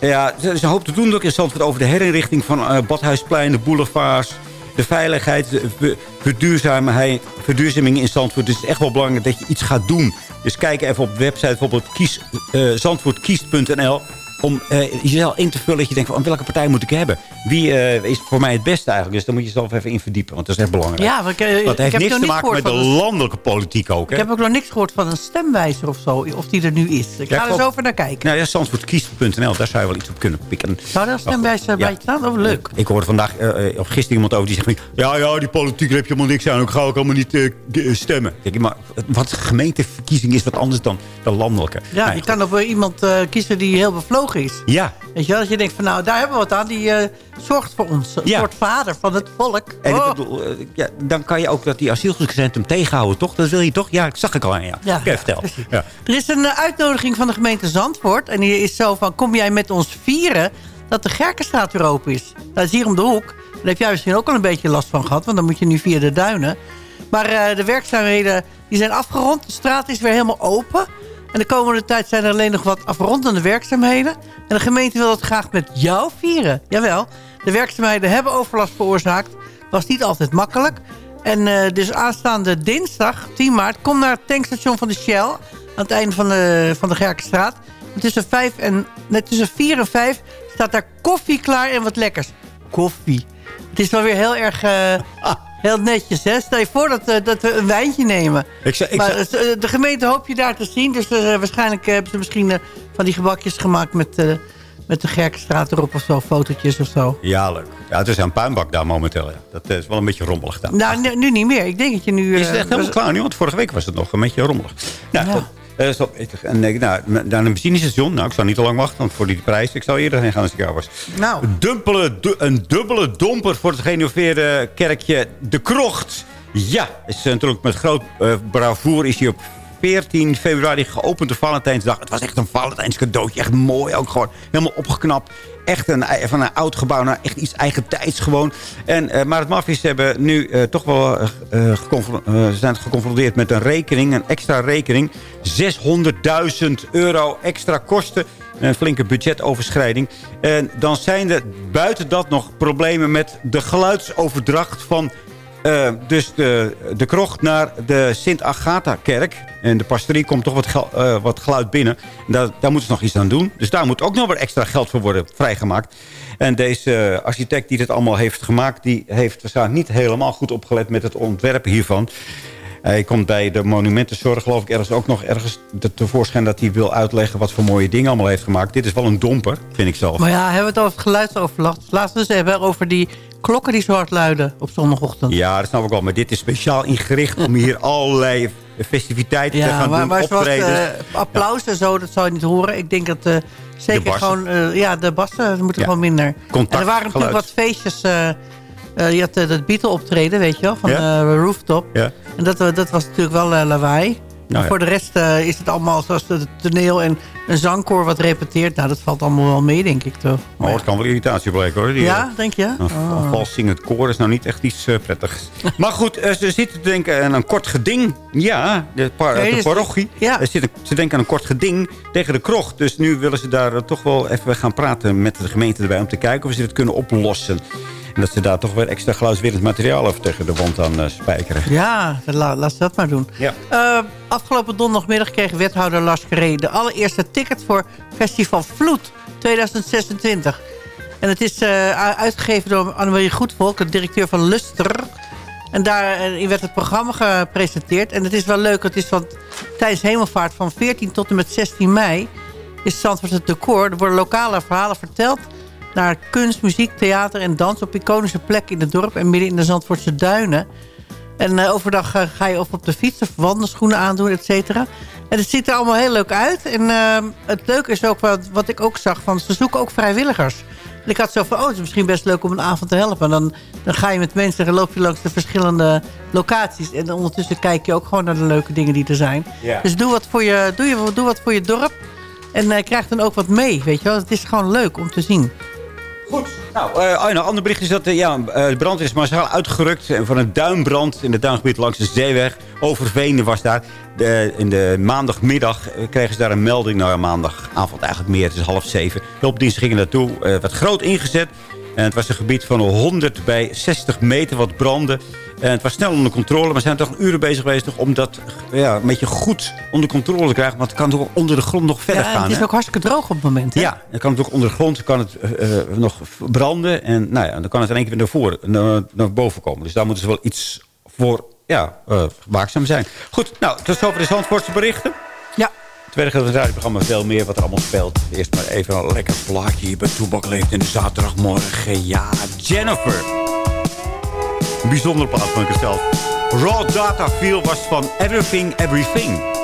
ja, ze, ze hoopt te doen ook in Zandvoort over de herinrichting van eh, Badhuisplein, de boulevards, de veiligheid, de verduurzaming in Zandvoort. Dus het is echt wel belangrijk dat je iets gaat doen. Dus kijk even op de website bijvoorbeeld kies, eh, zandvoortkiest.nl om eh, jezelf in te vullen dat je denkt van welke partij moet ik hebben? Wie eh, is voor mij het beste eigenlijk? Dus daar moet je jezelf even in verdiepen, want dat is echt belangrijk. Ja, ik, eh, Want ik het heeft heb niks nog te maken met de landelijke politiek ook. ik Hè? heb ook nog niks gehoord van een stemwijzer of zo. Of die er nu is. Ik Ja, ga er eens over naar kijken. Nou ja, zandvoortkiest.nl, daar zou je wel iets op kunnen pikken. Zou daar een stemwijzer bij staan? Oh, leuk. Ik hoorde vandaag, eh, eh, of gisteren iemand over die zegt... Ja, ja, die politiek heb je helemaal niks aan. Ik ga ook allemaal niet eh, stemmen. Denk ik, maar wat gemeenteverkiezing is wat anders dan de landelijke. Ja, Nou je kan eh, iemand eh, kiezen die heel bevlogen is. Ja, Weet je wel, dat je denkt van nou, daar hebben we wat aan. Die eh, zorgt voor ons. Een Ja. soort vader van het volk. en Oh. ik bedoel, eh, ja, dan kan je ook dat die asielzoekerscentrum tegenhouden, toch? Dat wil je toch? Ja, dat zag ik al aan ja. Ja, Oké, vertel. Ja. Er is een eh, uitnodiging van de gemeente Zandvoort. En die is zo van, kom jij met ons vieren dat de Gerkenstraat weer open is. Dat is hier om de hoek. Daar heb jij misschien ook al een beetje last van gehad, want dan moet je nu via de duinen. Maar eh, de werkzaamheden die zijn afgerond. De straat is weer helemaal open. En de komende tijd zijn er alleen nog wat afrondende werkzaamheden. En de gemeente wil dat graag met jou vieren. Jawel, de werkzaamheden hebben overlast veroorzaakt. Was niet altijd makkelijk. En eh, dus aanstaande dinsdag, 10 maart, kom naar het tankstation van de Shell. Aan het einde van de, van de Gerkenstraat. En tussen, vijf en, net tussen 4 en 5 staat daar koffie klaar en wat lekkers. Koffie. Het is wel weer heel erg... eh, *laughs* Heel netjes, hè? Stel je voor dat, eh, dat we een wijntje nemen. Ik ik maar de gemeente hoop je daar te zien. Dus waarschijnlijk hebben ze misschien van die gebakjes gemaakt met, met de Gerkenstraat erop of zo. Fotootjes of zo. Ja, leuk. Ja, het is een puinbak daar momenteel. Ja. Dat is wel een beetje rommelig daar. Nou, nu, nu niet meer. Ik denk dat je nu... Is het eh, echt helemaal was- klaar nu? Want vorige week was het nog een beetje rommelig. Nou, goed. Eh, stop. Ik- En, eh, nou, naar een benzinestation. Nou, ik zou niet te lang wachten. Want voor die prijs, ik zou eerder heen gaan als ik jou was. Nou. Du- een dubbele domper voor het gerenoveerde kerkje De Krocht. Ja, is eh, natuurlijk met groot eh, bravoer is hij op 14 februari geopend de Valentijnsdag. Het was echt een Valentijns cadeautje. Echt mooi ook gewoon. Helemaal opgeknapt. Echt een, van een oud gebouw naar echt iets eigen tijds gewoon. En, eh, maar het maffies hebben nu eh, toch wel eh, zijn geconfronteerd met een rekening. Een extra rekening. 600.000 euro extra kosten. Een flinke budgetoverschrijding. En dan zijn er buiten dat nog problemen met de geluidsoverdracht van eh, dus de, de krocht naar de Sint-Agatha-kerk. En de pastorie komt toch wat, eh, wat geluid binnen. En daar, daar moeten ze nog iets aan doen. Dus daar moet ook nog weer extra geld voor worden vrijgemaakt. En deze architect die dit allemaal heeft gemaakt... die heeft waarschijnlijk niet helemaal goed opgelet met het ontwerpen hiervan. Hij komt bij de monumentenzorg, geloof ik, ergens ook nog ergens te- tevoorschijn... dat hij wil uitleggen wat voor mooie dingen allemaal heeft gemaakt. Dit is wel een domper, vind ik zelf. Maar ja, hebben we het over geluidsoverlast. We eens hebben over die klokken die zo hard luiden op zondagochtend. Ja, dat snap ik wel. Maar dit is speciaal ingericht om hier *laughs* allerlei festiviteiten te gaan maar, doen. maar zoals eh, applaus en zo, dat zou je niet horen. Ik denk dat eh, zeker gewoon... eh, ja, de bassen moeten Ja. gewoon minder. Contact, en er waren natuurlijk wat feestjes... je had dat Beatle optreden, weet je wel, van eh, Rooftop. Ja. En dat, dat was natuurlijk wel lawaai. Nou Maar voor de rest eh, is het allemaal zoals het toneel en een zangkoor wat repeteert. Nou, dat valt allemaal wel mee, denk ik toch. Oh, het kan wel irritatie blijken hoor. Die, Ja, denk je? Een Oh. vals zingend koor is nou niet echt iets eh, prettigs. *laughs* maar goed, eh, ze zitten te denken aan een kort geding. Ja, de, par Nee, de parochie. ja. Zitten- ze denken aan een kort geding tegen de krocht. Dus nu willen ze daar toch wel even gaan praten met de gemeente erbij... om te kijken of ze dit kunnen oplossen. En dat ze daar toch weer extra geluidswerend materiaal even tegen de wand aan eh, spijkeren. Ja, la- laat ze dat maar doen. Ja. Eh, afgelopen donderdagmiddag kreeg wethouder Lars Carré... de allereerste ticket voor Festival Vloed 2026. En het is eh, uitgegeven door Annemarie Goedvolk, de directeur van Luster. En daarin werd het programma gepresenteerd. En het is wel leuk, het is van, tijdens hemelvaart van 14 tot en met 16 mei... is Zandvoort het decor. Er worden lokale verhalen verteld naar kunst, muziek, theater en dans... op iconische plekken in het dorp en midden in de Zandvoortse duinen... En eh, overdag eh, ga je of op de fiets of wandelschoenen aandoen, et cetera. En het ziet er allemaal heel leuk uit. En eh, het leuke is ook wat, wat ik ook zag, van ze zoeken ook vrijwilligers. En ik had zo van, oh, het is misschien best leuk om een avond te helpen. En dan, dan ga je met mensen en loop je langs de verschillende locaties. En ondertussen kijk je ook gewoon naar de leuke dingen die er zijn. Ja. Dus doe wat, voor je, doe, je, doe wat voor je dorp. En krijg dan ook wat mee, weet je wel. Het is gewoon leuk om te zien. Goed. Nou, ja, een ander bericht is dat eh, ja, eh, de brand is massaal uitgerukt. Van een duinbrand in het duingebied langs de zeeweg. Overveen was daar. De, in de maandagmiddag kregen ze daar een melding. Nou ja, maandagavond eigenlijk meer. Het is half zeven. Hulpdiensten gingen naartoe. werd groot ingezet. En het was een gebied van 100 bij 60 meter wat brandde. En het was snel onder controle. Maar ze zijn toch uren bezig geweest om dat ja, een beetje goed onder controle te krijgen. Want het kan toch onder de grond nog verder Ja, gaan. het is hè? ook hartstikke droog op het moment. Hè? Ja, dan kan het ook onder de grond kan het, eh, eh, nog branden. En nou ja, dan kan het in één keer weer naar, voren, naar, naar boven komen. Dus daar moeten ze wel iets voor ja, eh, waakzaam zijn. Goed, nou, tot zover de Zandvoortse berichten. Gedeelte van het radioprogramma veel meer wat er allemaal speelt. Eerst maar even een lekker plaatje hier bij Toebak Leeft in de zaterdagmorgen. Ja, Jennifer. Een bijzondere plaat van ik. Raw Data Feel was van Everything Everything.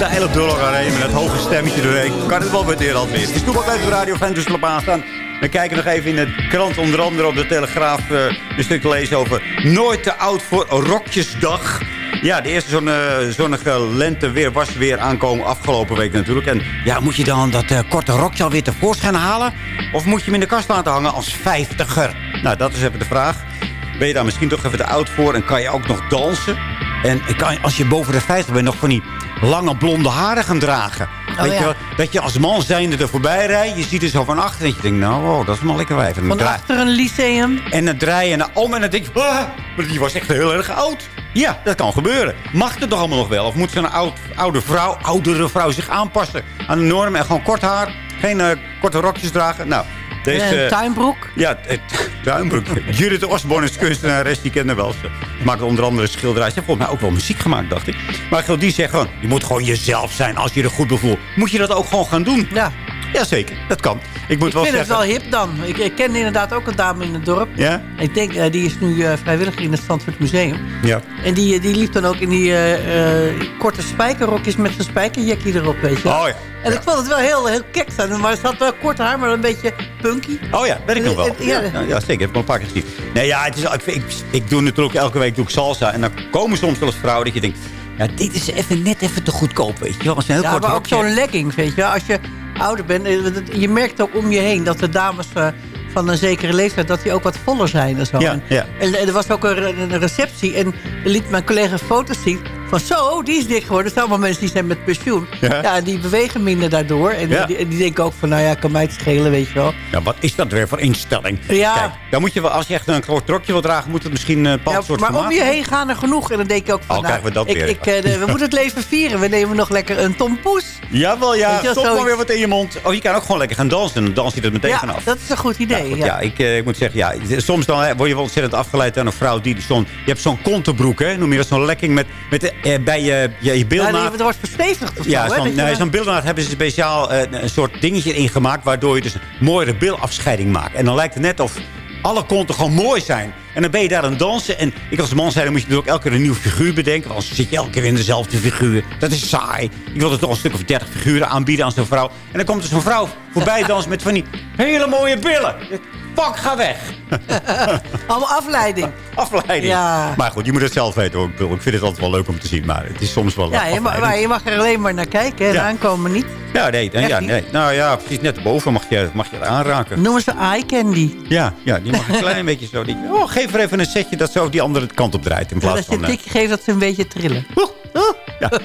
Van stijle dollararray met het hoge stemmetje doorheen. Kan het wel waarderen alweer. Het is Toepak bij de Radio dus op aanstaan. We kijken nog even in de krant, onder andere op de Telegraaf... eh, een stuk te lezen over nooit te oud voor Rokjesdag. Ja, de eerste zonne, zonnige lenteweer was weer aankomen afgelopen week natuurlijk. En ja, moet je dan dat eh, korte rokje alweer tevoorschijn halen? Of moet je hem in de kast laten hangen als vijftiger? Nou, dat is even de vraag. Ben je daar misschien toch even te oud voor en kan je ook nog dansen? En kan, als je boven de 50 bent nog van die lange blonde haren gaan dragen. Weet ja. je wel, dat je als man zijnde er voorbij rijdt. Je ziet er zo van achter en je denkt, nou, oh, dat is maar lekker wijf. En Van draai- achter een lyceum. en dan draai je naar om en dan denk je... Ah, maar die was echt heel erg oud. Ja, dat kan gebeuren. Mag het toch allemaal nog wel? Of moet zo'n oud, oude vrouw, oudere vrouw zich aanpassen aan de norm... en gewoon kort haar, geen eh, korte rokjes dragen? Nou, deze... En een tuinbroek. Ja, het tuinbroek. Judith Osborne is kunstenares, die kende wel. Ze maakt onder andere schilderijen. Ze heeft volgens mij ook wel muziek gemaakt, dacht ik. Maar die zegt gewoon, je moet gewoon jezelf zijn als je er goed bevoelt. Moet je dat ook gewoon gaan doen? Ja. Jazeker, dat kan. Ik moet Ik wel vind het zeggen... wel hip dan. Ik, ik ken inderdaad ook een dame in het dorp. Ja? Ik denk, eh, die is nu eh, vrijwilliger in het Zandvoort Museum. Ja. En die, eh, die liep dan ook in die korte spijkerrokjes met zijn spijkerjekje erop, weet je. Oh ja. En ik vond het wel heel, heel kek zijn. Maar ze had wel kort haar, maar een beetje punky. Oh ja, weet ik nog wel. Ja, ja. zeker. Heb ik al een paar keer gezien. Nee, ja, het is, ik, ik, ik doe natuurlijk elke week doe ik salsa. En dan komen soms wel eens vrouwen dat je denkt... Ja, dit is even net even te goedkoop, weet je wel. Als een heel Ja, kort maar ook zo'n legging, weet je. Als je ouder bent, eh, je merkt ook om je heen dat de dames eh, van een zekere leeftijd... dat die ook wat voller zijn en zo. Ja, En- ja. En, er was ook een, een receptie en liet mijn collega foto's zien van zo, die is dik geworden. Dat zijn allemaal mensen die zijn met pensioen. Ja. Ja, die bewegen minder daardoor. En Ja. die, die denken ook van, nou ja, kan mij het schelen, weet je wel. Ja, wat is dat weer voor instelling? Ja. Kijk, dan moet je wel, als je echt een groot trokje wil dragen, moet het misschien een bepaald Ja, soort maar om je heen gaan er genoeg. En dan denk ik ook van, Oh, nou, krijgen we dat ik, weer. ik, eh, we moeten het leven vieren. We nemen nog lekker een tompoes. Jawel, ja. Stop maar weer wat in je mond. Oh, je kan ook gewoon lekker gaan dansen. En dan dans je er meteen Ja, vanaf. dat is een goed idee. Goed, ja. ja, ik, eh, ik moet zeggen, ja, soms dan hè, word je wel ontzettend afgeleid aan een vrouw die zo'n... Je hebt zo'n kontenbroek, hè? Noem je dat zo'n lekking met, met eh, bij je, je, je Ja, beeldnaad. nee, dat wordt verstevigd of Ja, zo'n je nee, beeldnaad hebben ze speciaal eh, een soort dingetje ingemaakt... waardoor je dus een mooiere beeldafscheiding maakt. En dan lijkt het net of alle konten gewoon mooi zijn. En dan ben je daar aan het dansen. En ik als man zei, dan moet je natuurlijk elke keer een nieuw figuur bedenken. Want anders zit je elke keer in dezelfde figuur. Dat is saai. Ik wil er toch een stuk of dertig figuren aanbieden aan zo'n vrouw. En dan komt er zo'n vrouw voorbij dansen met van die hele mooie billen. Fuck, ga weg. *laughs* Allemaal afleiding. Afleiding. Ja. Maar goed, je moet het zelf weten. hoor. Ik vind het altijd wel leuk om te zien. Maar het is soms wel Ja, je mag, maar je mag er alleen maar naar kijken. En Ja. aankomen niet. Ja, nee, nee, ja, nee. Nou ja, precies net boven mag je, mag je aanraken. Noemen ze eye candy. Ja, ja, die mag een klein *laughs* beetje zo. Die, oh, geef er even een setje dat zo die andere kant op draait. In plaats als je een van... eh, tikje geeft, dat ze een beetje trillen. ja. *laughs*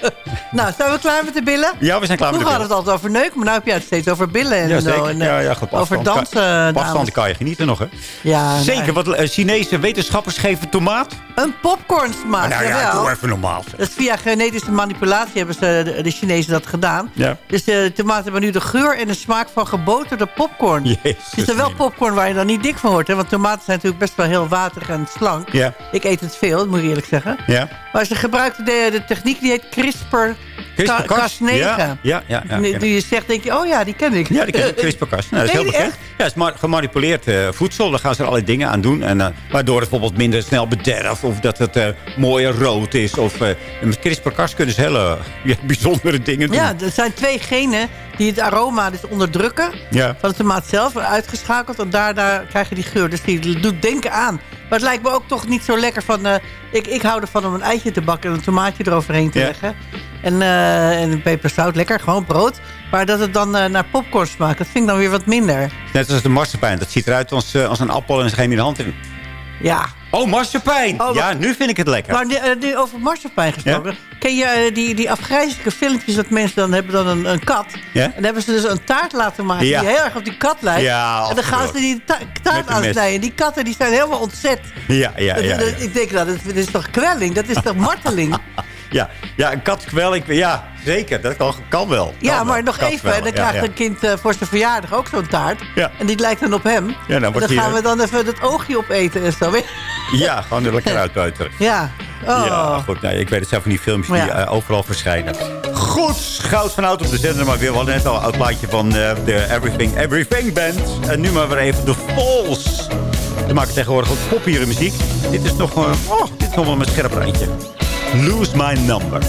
Nou, zijn we klaar met de billen? ja, we zijn klaar met de Vroeger hadden we het altijd over neuk, maar nu heb je het steeds over billen en Ja, zeker. En, eh, Ja, ja, goed, over dansen, kan-. Afstand kan je genieten nog, hè? Ja, Zeker, nou, wat eh, Chinese wetenschappers geven tomaat. Een popcorn smaak, nou ja, doe even normaal. zeg. Dat is via genetische manipulatie hebben ze de, de Chinezen dat gedaan. Ja. Dus de tomaten hebben nu de geur en de smaak van geboterde popcorn. Jezus. Het is er wel popcorn waar je dan niet dik van wordt. Hè? Want tomaten zijn natuurlijk best wel heel waterig en slank. Ja. Ik eet het veel, moet ik eerlijk zeggen. Ja. Maar ze gebruikten de, de techniek die heet CRISPR CRISPR-Cas? Cas9. Ja, ja, ja, Die je zegt, denk je, oh ja, die ken ik. Ja, die ken ik, *laughs* CRISPR-Cas. Nou, dat is heel bekend. echt? Ja, het is gemanipuleerd eh, voedsel. Daar gaan ze er allerlei dingen aan doen. En, eh, waardoor het bijvoorbeeld minder snel bederft. Of dat het eh, mooier rood is. Of, met CRISPR-Cas kunnen ze hele *laughs* bijzondere dingen doen. Ja, er zijn twee genen die het aroma dus onderdrukken. Ja. Van de tomaat zelf uitgeschakeld. En daarna krijg je die geur. Dus die doet denken aan. Maar het lijkt me ook toch niet zo lekker van... eh, ik, ik hou ervan om een eitje te bakken en een tomaatje eroverheen te Ja. leggen. En, eh en een peperzout, lekker, gewoon brood. Maar dat het dan eh, naar popcorn smaakt, dat vind ik dan weer wat minder. Net als de marsepein. Dat ziet eruit als, als een appel en ze geven je de hand in. Ja. Oh, marsepein. Oh, ja, nu vind ik het lekker. Maar nu, nu over marsepein gesproken. Ken je eh, die, die afgrijzelijke filmpjes dat mensen dan hebben dan een, een kat. Ja? En dan hebben ze dus een taart laten maken Ja. die heel erg op die kat lijkt. Ja, en dan gaan ze die taart aansnijden. Die katten die zijn helemaal ontzet. Ja, ja, ja. Dat- dat- Ik denk, nou, dat, dat is toch kwelling? Dat is toch marteling? *laughs* Ja, ja een katkwel. Ik, ja, zeker. Dat kan, kan wel. Kan ja, wel. maar nog even. Dan krijgt ja. een kind eh, voor zijn verjaardag ook zo'n taart. Ja. En die lijkt dan op hem. Ja, dan dan gaan we eh, dan even het oogje opeten en zo. Ja, gewoon er lekker uitbuiten. Ja. Oh. Ja, goed. Ik weet het zelf van die filmpjes die eh, overal verschijnen. Goed, goud van oud op de zender. Maar weer, we hadden net al een oud plaatje van eh, de Everything Everything Band. En nu maar weer even de Falls. We maken tegenwoordig ook poppiere muziek. Dit is nog, eh, oh, dit is nog wel een scherp randje. Lose My Number.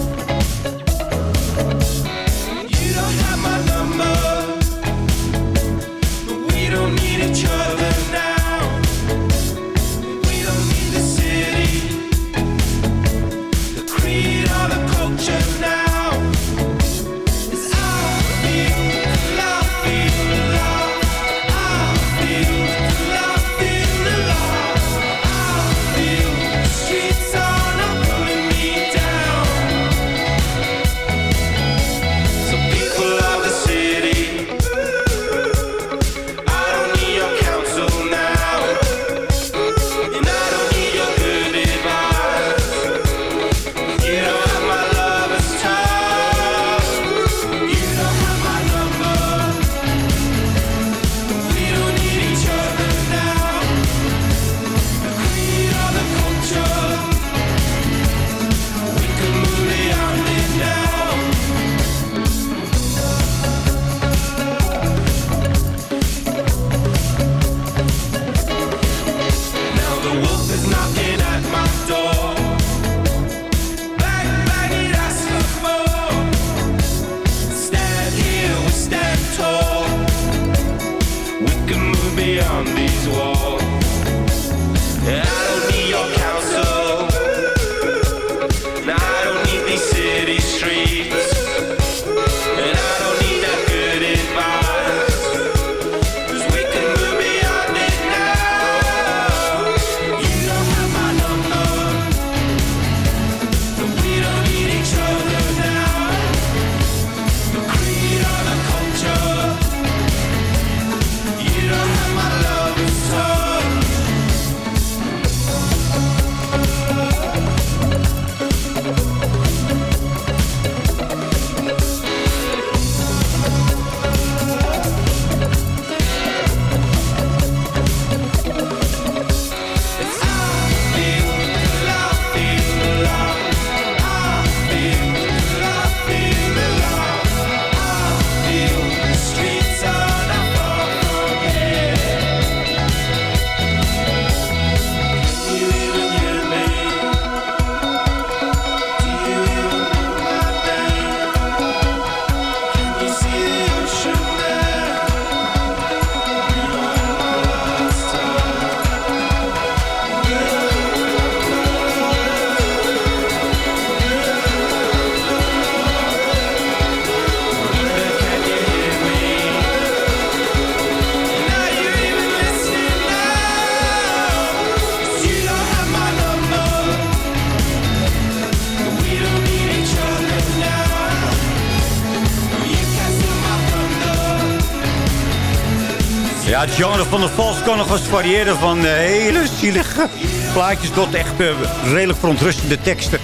Ja, het van de vals kan nog eens variëren van eh, hele zielige plaatjes tot echt eh, redelijk verontrustende teksten.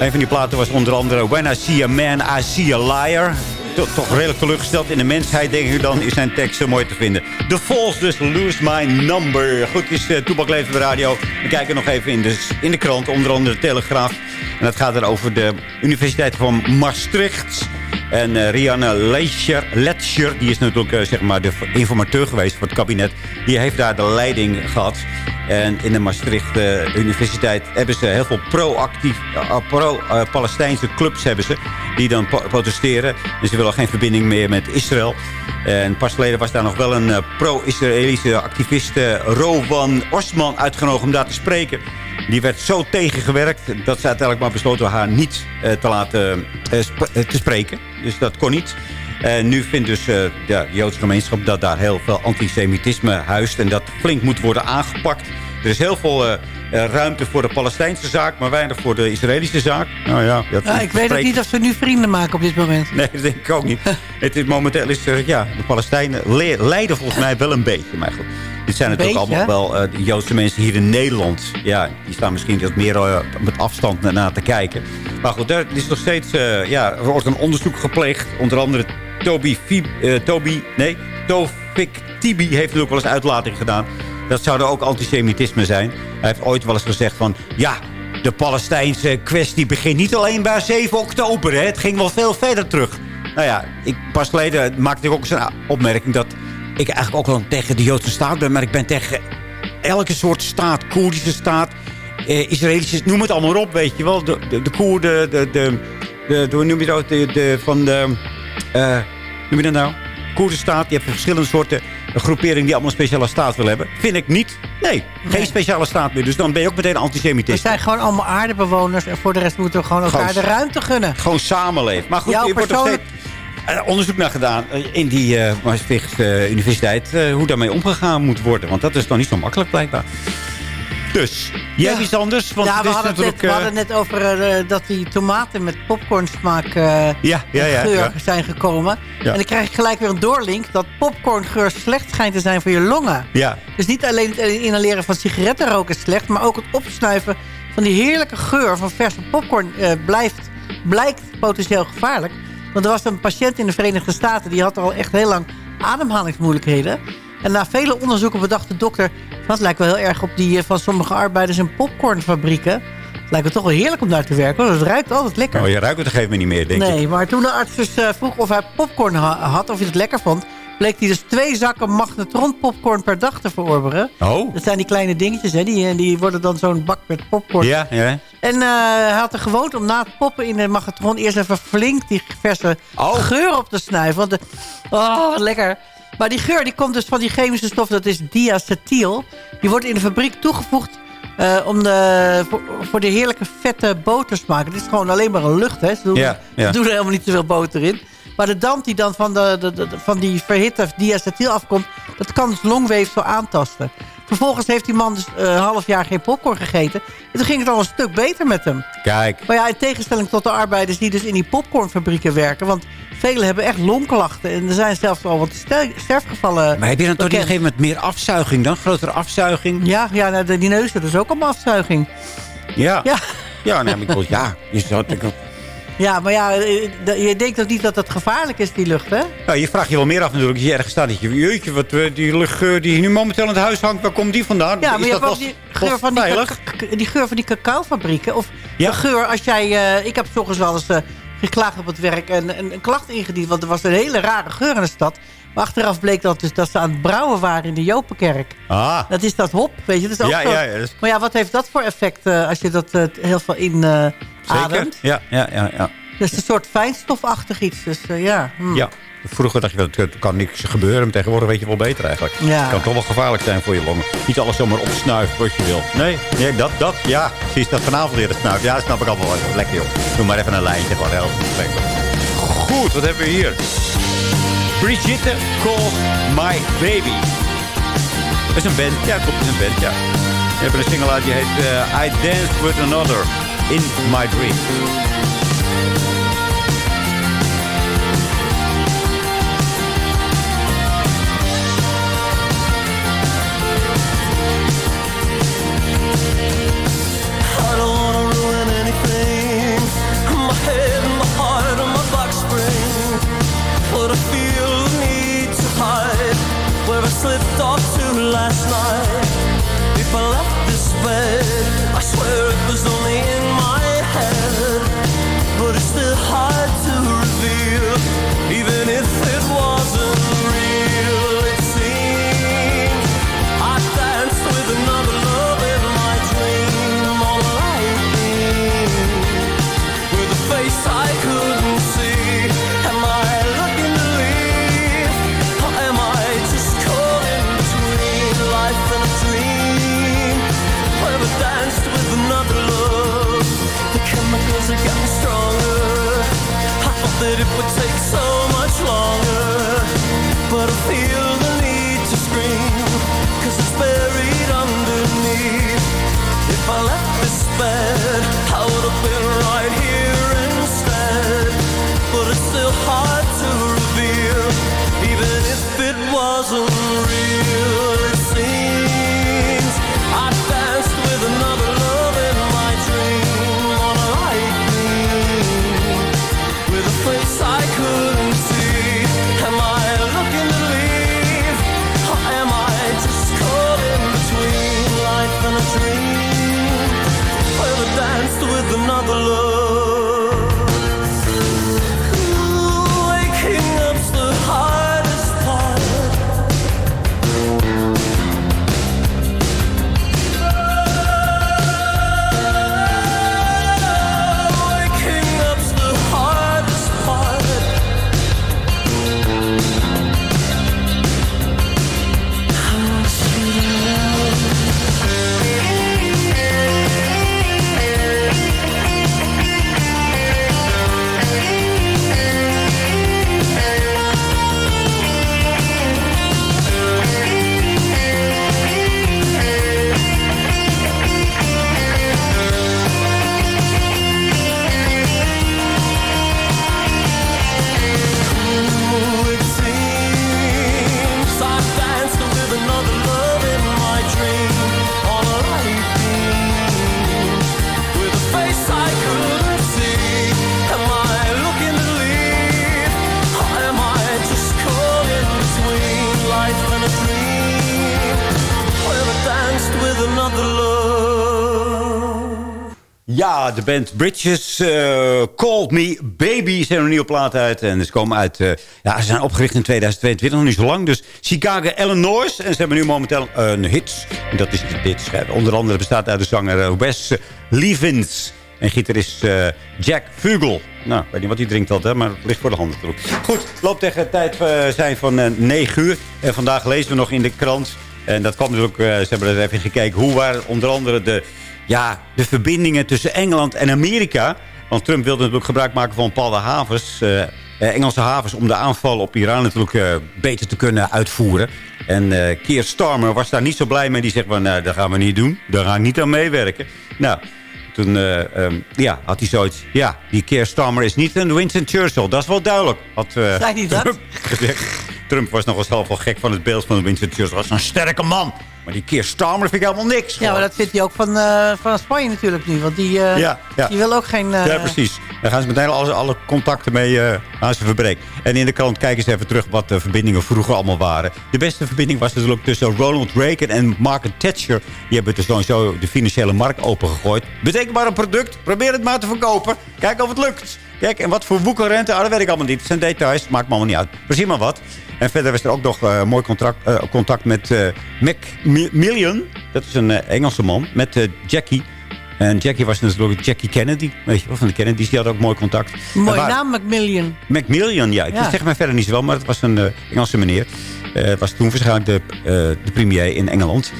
Een van die platen was onder andere When I See a Man, I See a Liar. Toch, toch redelijk teleurgesteld in de mensheid, denk ik dan, is zijn tekst zo mooi te vinden. The Falls, dus Lose My Number. Goed, is uh, Toepak Leeft op de radio. We kijken nog even in de, in de krant, onder andere de Telegraaf. En dat gaat er over de Universiteit van Maastricht. En eh, Rianne Leischer, Letscher, die is natuurlijk eh, zeg maar de informateur geweest voor het kabinet. Die heeft daar de leiding gehad. En in de Maastricht eh, Universiteit hebben ze heel veel pro-Palestijnse clubs hebben ze. Die dan protesteren. En ze willen geen verbinding meer met Israël. En pas geleden was daar nog wel een eh, pro-Israëlische activist, eh, Rowan Osman, uitgenodigd om daar te spreken. Die werd zo tegengewerkt dat ze uiteindelijk maar besloten haar niet eh, te laten te spreken. Dus dat kon niet. Nu vindt dus de Joodse gemeenschap dat daar heel veel antisemitisme huist. En dat flink moet worden aangepakt. Er is heel veel ruimte voor de Palestijnse zaak, maar weinig voor de Israëlische zaak. Nou ja, Ja, ik weet ook niet of ze nu vrienden maken op dit moment. Nee, dat denk ik ook niet. *laughs* Het is momenteel is er, ja, de Palestijnen le- lijden volgens mij wel een beetje. Maar goed, dit zijn Een natuurlijk beetje, allemaal wel eh, de Joodse mensen hier in Nederland. Ja, die staan misschien wat meer eh, met afstand naar, naar te kijken. Maar goed, er is nog steeds, eh, ja, er wordt een onderzoek gepleegd. Onder andere Toby, Fib, eh, Toby nee, Tofik Tibi heeft natuurlijk wel eens uitlating gedaan. Dat zou er ook antisemitisme zijn. Hij heeft ooit wel eens gezegd van, ja, de Palestijnse kwestie begint niet alleen bij 7 oktober. Hè. Het ging wel veel verder terug. Nou ja, ik, pas geleden maakte ik ook eens een opmerking... dat ik eigenlijk ook wel tegen de Joodse staat ben... maar ik ben tegen elke soort staat. Koerdische staat, eh, Israëlische... noem het allemaal op, weet je wel. De, de, de Koerden, de, de, de, hoe noem je dat? De, de, van de... hoe noem je dat nou? Koerdenstaat, je hebt verschillende soorten groeperingen... die allemaal een speciale staat willen hebben. Vind ik niet. Nee, geen speciale staat meer. Dus dan ben je ook meteen We antisemitist. zijn gewoon allemaal aardebewoners. En voor de rest moeten we gewoon elkaar Gewoon- de ruimte gunnen. Gewoon samenleven. Maar goed, Jouw er wordt nog persoonlijk- steeds eh, onderzoek naar gedaan eh, in die Maastricht eh, Universiteit. hoe daarmee omgegaan moet worden. Want dat is nog niet zo makkelijk blijkbaar. Dus, jij hebt iets anders? Want ja, we is hadden, het net, natuurlijk, we eh, hadden net over eh, dat die tomaten met popcornsmaak eh Ja, ja, ja, geur ja. zijn gekomen. Ja. En dan krijg ik gelijk weer een doorlink dat popcorngeur slecht schijnt te zijn voor je longen. Ja, Dus niet alleen het inhaleren van sigarettenrook is slecht... maar ook het opsnuiven van die heerlijke geur van verse popcorn eh, blijft, blijkt potentieel gevaarlijk. Want er was een patiënt in de Verenigde Staten... die had al echt heel lang ademhalingsmoeilijkheden. En na vele onderzoeken bedacht de dokter... dat lijkt wel heel erg op die eh, van sommige arbeiders in popcornfabrieken. Het lijkt me toch wel heerlijk om daar te werken. Want het ruikt altijd lekker. oh, je ruikt het op een gegeven moment niet meer, denk ik. Nee, maar toen de arts dus eh, vroeg of hij popcorn ha- had, of hij het lekker vond... bleek hij dus twee zakken magnetron popcorn per dag te verorberen. Oh, Dat zijn die kleine dingetjes, hè? Die, eh, die worden dan zo'n bak met popcorn. ja, ja. En hij had er gewoond om na het poppen in de magnetron... eerst even flink die verse Oh. geur op te snuiven. Want de, oh, wat lekker. Maar die geur die komt dus van die chemische stof, dat is diacetyl. Die wordt in de fabriek toegevoegd eh, om de, voor, voor de heerlijke vette boters Het is gewoon alleen maar een lucht, hè. Ze doen, Ja, ja. ze doen er helemaal niet zoveel boter in. Maar de damp die dan van, de, de, de- van die verhitte diacetyl afkomt... dat kan dus longweefsel aantasten. Vervolgens heeft die man dus eh, een half jaar geen popcorn gegeten. En toen ging het al een stuk beter met hem. Kijk. Maar ja, in tegenstelling tot de arbeiders die dus in die popcornfabrieken werken. Want velen hebben echt longklachten. En er zijn zelfs al wat ster- sterfgevallen Maar heb je dan toch op een gegeven moment meer afzuiging dan? Grotere afzuiging? Ja, ja nou, de- die neus, dat is ook allemaal afzuiging. Ja. Ja. Ja, ik bedoel, ja. Je, zou, Ja, maar ja, eh, je denkt ook niet dat het gevaarlijk is, die lucht, hè? nou, je vraagt je wel meer af natuurlijk. Je ergens staat, dat je, jeetje, wat, eh, die luchtgeur die hier nu momenteel in het huis hangt, waar komt die vandaan? Ja, maar Is je dat hebt die geur, van die, die geur van die cacaofabrieken. Of Ja. de geur als jij... eh, ik heb s ochtends wel eens eh, geklaagd op het werk en, en een klacht ingediend. Want er was een hele rare geur in de stad. Maar achteraf bleek dat, dus dat ze aan het brouwen waren in de Jopenkerk. Ah, Dat is dat hop, weet je. Dat is ook Ja, zo- ja, is- Maar ja, wat heeft dat voor effect eh, als je dat eh, heel veel in eh, zeker. Ja, ja, ja, ja. Dat is een soort fijnstofachtig iets. Dus eh, ja. hm. Ja. Vroeger dacht je, dat het kan niks gebeuren. Maar tegenwoordig weet je wel beter eigenlijk. Ja. Het kan toch wel gevaarlijk zijn voor je longen. Niet alles zomaar opsnuiven wat je wil. Nee, nee dat, dat, ja. Precies, dat vanavond weer snuiven. Ja, dat snap ik allemaal wel. Lekker joh. Doe maar even een lijntje, gewoon heel lekker. Goed, wat hebben we hier? Brigitte Calls My Baby. Dat is een band. Ja, klopt, is een band, ja. We hebben een single uit, die heet eh, I Dance With Another In My Dream. but I feel the need to hide Where I slipped off to last night. If I left this bed I swear it was only in de band Bridges, eh, Called Me Baby zijn een nieuwe plaat uit. En ze komen uit, eh, ja, ze zijn opgericht in 2022, nog niet zo lang. Dus Chicago, Illinois. En ze hebben nu momenteel een hit. En dat is dit. Onder andere bestaat uit de zanger eh, Wes Levins. En gitarist eh, Jack Vugel. Nou, ik weet niet wat hij drinkt altijd, maar het ligt voor de hand natuurlijk. Goed, loopt tegen het tijd zijn van eh 9 uur. En vandaag lezen we nog in de krant. En dat kwam natuurlijk, ze hebben er even gekeken. Hoe waren onder andere de, ja, de verbindingen tussen Engeland en Amerika. Want Trump wilde natuurlijk gebruik maken van bepaalde havens. eh, Engelse havens om de aanval op Iran natuurlijk eh, beter te kunnen uitvoeren. En eh Keir Starmer was daar niet zo blij mee. Die zegt van, nou, dat gaan we niet doen. Daar ga ik niet aan meewerken. Nou, toen eh, ehm, ja, had hij zoiets... Ja, die Keir Starmer is niet een Winston Churchill. Dat is wel duidelijk. Had, Zei hij dat? Trump gezegd. Trump was nog wel zelf wel gek van het beeld van Winston Churchill. Dat was een sterke man. Maar die Keir Starmer vind ik helemaal niks. Ja, maar dat vindt hij ook van, eh, van Spanje natuurlijk nu. Want die, eh, Ja, ja. die wil ook geen... eh, Ja, precies. Daar gaan ze meteen alle, alle contacten mee uh, aan ze verbreken. En in de krant kijken ze even terug wat de verbindingen vroeger allemaal waren. De beste verbinding was natuurlijk tussen Ronald Reagan en Margaret Thatcher. Die hebben dus sowieso de financiële markt opengegooid. Betekent maar een product. Probeer het maar te verkopen. Kijk of het lukt. Kijk, en wat voor woekerrente? Ah, dat weet ik allemaal niet. Het zijn details. Maakt me allemaal niet uit. Precies maar wat. En verder was er ook nog eh, mooi contract, eh, contact met eh Macmillan. Dat is een Engelse man. Met Jackie. En Jackie was natuurlijk Jackie Kennedy. Weet je wel, van de Kennedys. Die had ook mooi contact. Mooie En waar- naam, Macmillan. Macmillan, ja. Ik Ja. zeg maar verder niet zo wel, maar het was een Engelse meneer. Het was toen waarschijnlijk de, de premier in Engeland.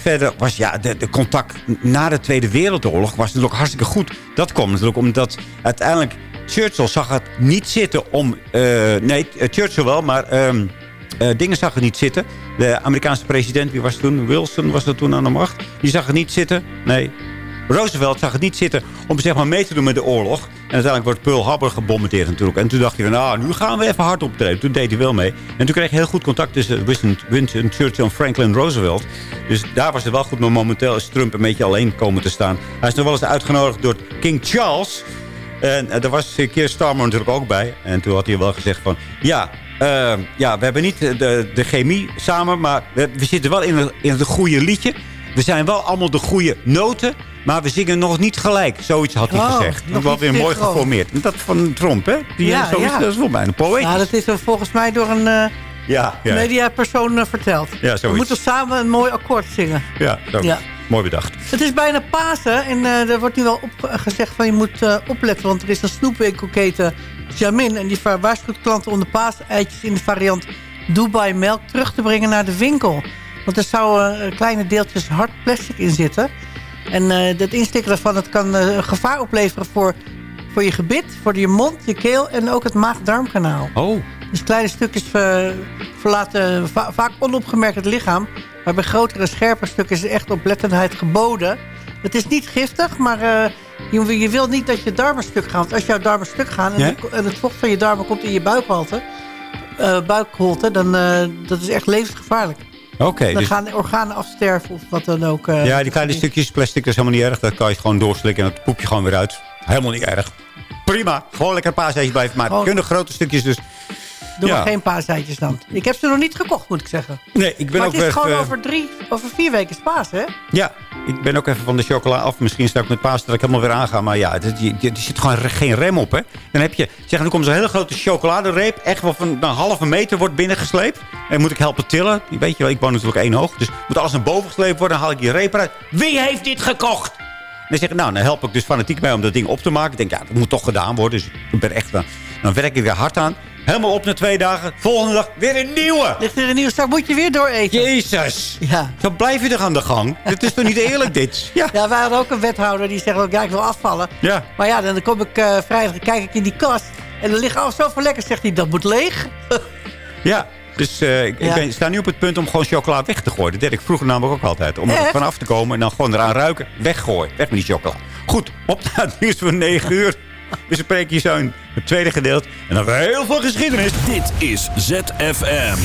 Verder was ja, de, de contact na de Tweede Wereldoorlog was natuurlijk hartstikke goed. Dat kwam natuurlijk omdat uiteindelijk Churchill zag het niet zitten om... eh, nee, eh, Churchill wel, maar ehm, eh, dingen zag het niet zitten. De Amerikaanse president, wie was toen? Wilson was dat toen aan de macht. Die zag het niet zitten. Nee, Roosevelt zag het niet zitten om zeg maar, mee te doen met de oorlog. En uiteindelijk wordt Pearl Harbor gebombardeerd natuurlijk. En toen dacht hij van, nou, nu gaan we even hard optreden. Toen deed hij wel mee. En toen kreeg hij heel goed contact tussen Winston, Winston Churchill en Franklin Roosevelt. Dus daar was het wel goed. Maar momenteel is Trump een beetje alleen komen te staan. Hij is nog wel eens uitgenodigd door King Charles. En eh, daar was Keir Starmer natuurlijk ook bij. En toen had hij wel gezegd van... Ja, eh, ja we hebben niet de, de chemie samen... maar we, we zitten wel in het, in het goede liedje. We zijn wel allemaal de goede noten... maar we zingen nog niet gelijk. Zoiets had hij Oh, gezegd. wel niet weer mooi geformeerd. Dat van Trump, hè? Die, Ja, ja, zoiets, ja. Dat is wel bijna poëtisch. Ja, dat is volgens mij door een eh, Ja, ja. mediapersoon eh, verteld. Ja, zoiets. We moeten samen een mooi akkoord zingen. Ja, zo. Ja. Mooi bedacht. Het is bijna Pasen en eh, er wordt nu wel op, eh, gezegd van je moet eh, opletten. Want er is een snoepwinkelketen Jamin en die waarschuwt klanten om de paaseitjes in de variant Dubai melk terug te brengen naar de winkel. Want er zouden kleine deeltjes hard plastic in zitten. En eh dat instikken daarvan het kan gevaar opleveren voor voor je gebit, voor je mond, je keel en ook het maag-darmkanaal. Oh. Dus kleine stukjes verlaten va- vaak onopgemerkt het lichaam. Maar bij grotere, scherpe stukken is echt oplettendheid geboden. Het is niet giftig, maar eh, je, je wil niet dat je darmen stuk gaan. Want als jouw darmen stuk gaan en, Ja? die- en het vocht van je darmen komt in je buikholte, eh buikholte dan uh, dat is echt levensgevaarlijk. Oké, dan dus- gaan organen afsterven of wat dan ook. uh, ja, die kleine stukjes plastic dat is helemaal niet erg. Dat kan je gewoon doorslikken en dat poep je gewoon weer uit. Helemaal niet erg. Prima. Gewoon lekker zeetjes blijven maken. Kunnen grote stukjes dus... Doe ja. maar geen paaseitjes dan. Ik heb ze nog niet gekocht, moet ik zeggen. Nee, ik ben maar ook het is weg, gewoon eh, over, drie, over vier weken is paas, hè? Ja, ik ben ook even van de chocola af. Misschien sta ik met paas dat ik helemaal weer aanga. Maar ja, er zit gewoon geen rem op, hè. Dan heb je, zeg, dan komt zo'n hele grote chocoladereep. Echt wel van een halve meter wordt binnengesleept. En moet ik helpen tillen. Weet je wel, ik woon natuurlijk één hoog. Dus moet alles naar boven gesleept worden. Dan haal ik die reep eruit. Wie heeft dit gekocht? En dan zeg ik, nou, dan help ik dus fanatiek bij om dat ding op te maken. Ik denk, ja, dat moet toch gedaan worden. Dus ik ben echt, dan, dan werk ik er hard aan. Helemaal op na twee dagen. Volgende dag weer een nieuwe. Ligt er een nieuwe zak, moet je weer dooreten. Jezus. Ja. Zo blijf je toch aan de gang? Dit is toch niet eerlijk, dit? *laughs* Ja. Ja, wij hadden ook een wethouder die zegt ook, ja, ik wil afvallen. Ja. Maar ja, dan kom ik eh, vrijdag, kijk ik in die kast. En er ligt al zoveel lekker, zegt hij, dat moet leeg. *laughs* Ja, dus eh, ik, ben, sta nu op het punt om gewoon chocola weg te gooien. Dat deed ik vroeger namelijk ook altijd. Om er vanaf te komen en dan gewoon eraan ruiken. Weggooien. Weg met die chocola. Goed, op naar het nieuws van 9 uur. We spreken je zo in het tweede gedeelte. En weer heel veel geschiedenis. Dit is ZFM.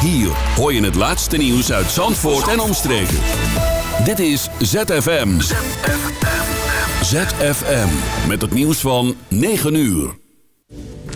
Hier hoor je het laatste nieuws uit Zandvoort en omstreken. Dit is ZFM. ZFM. Met het nieuws van 9 uur.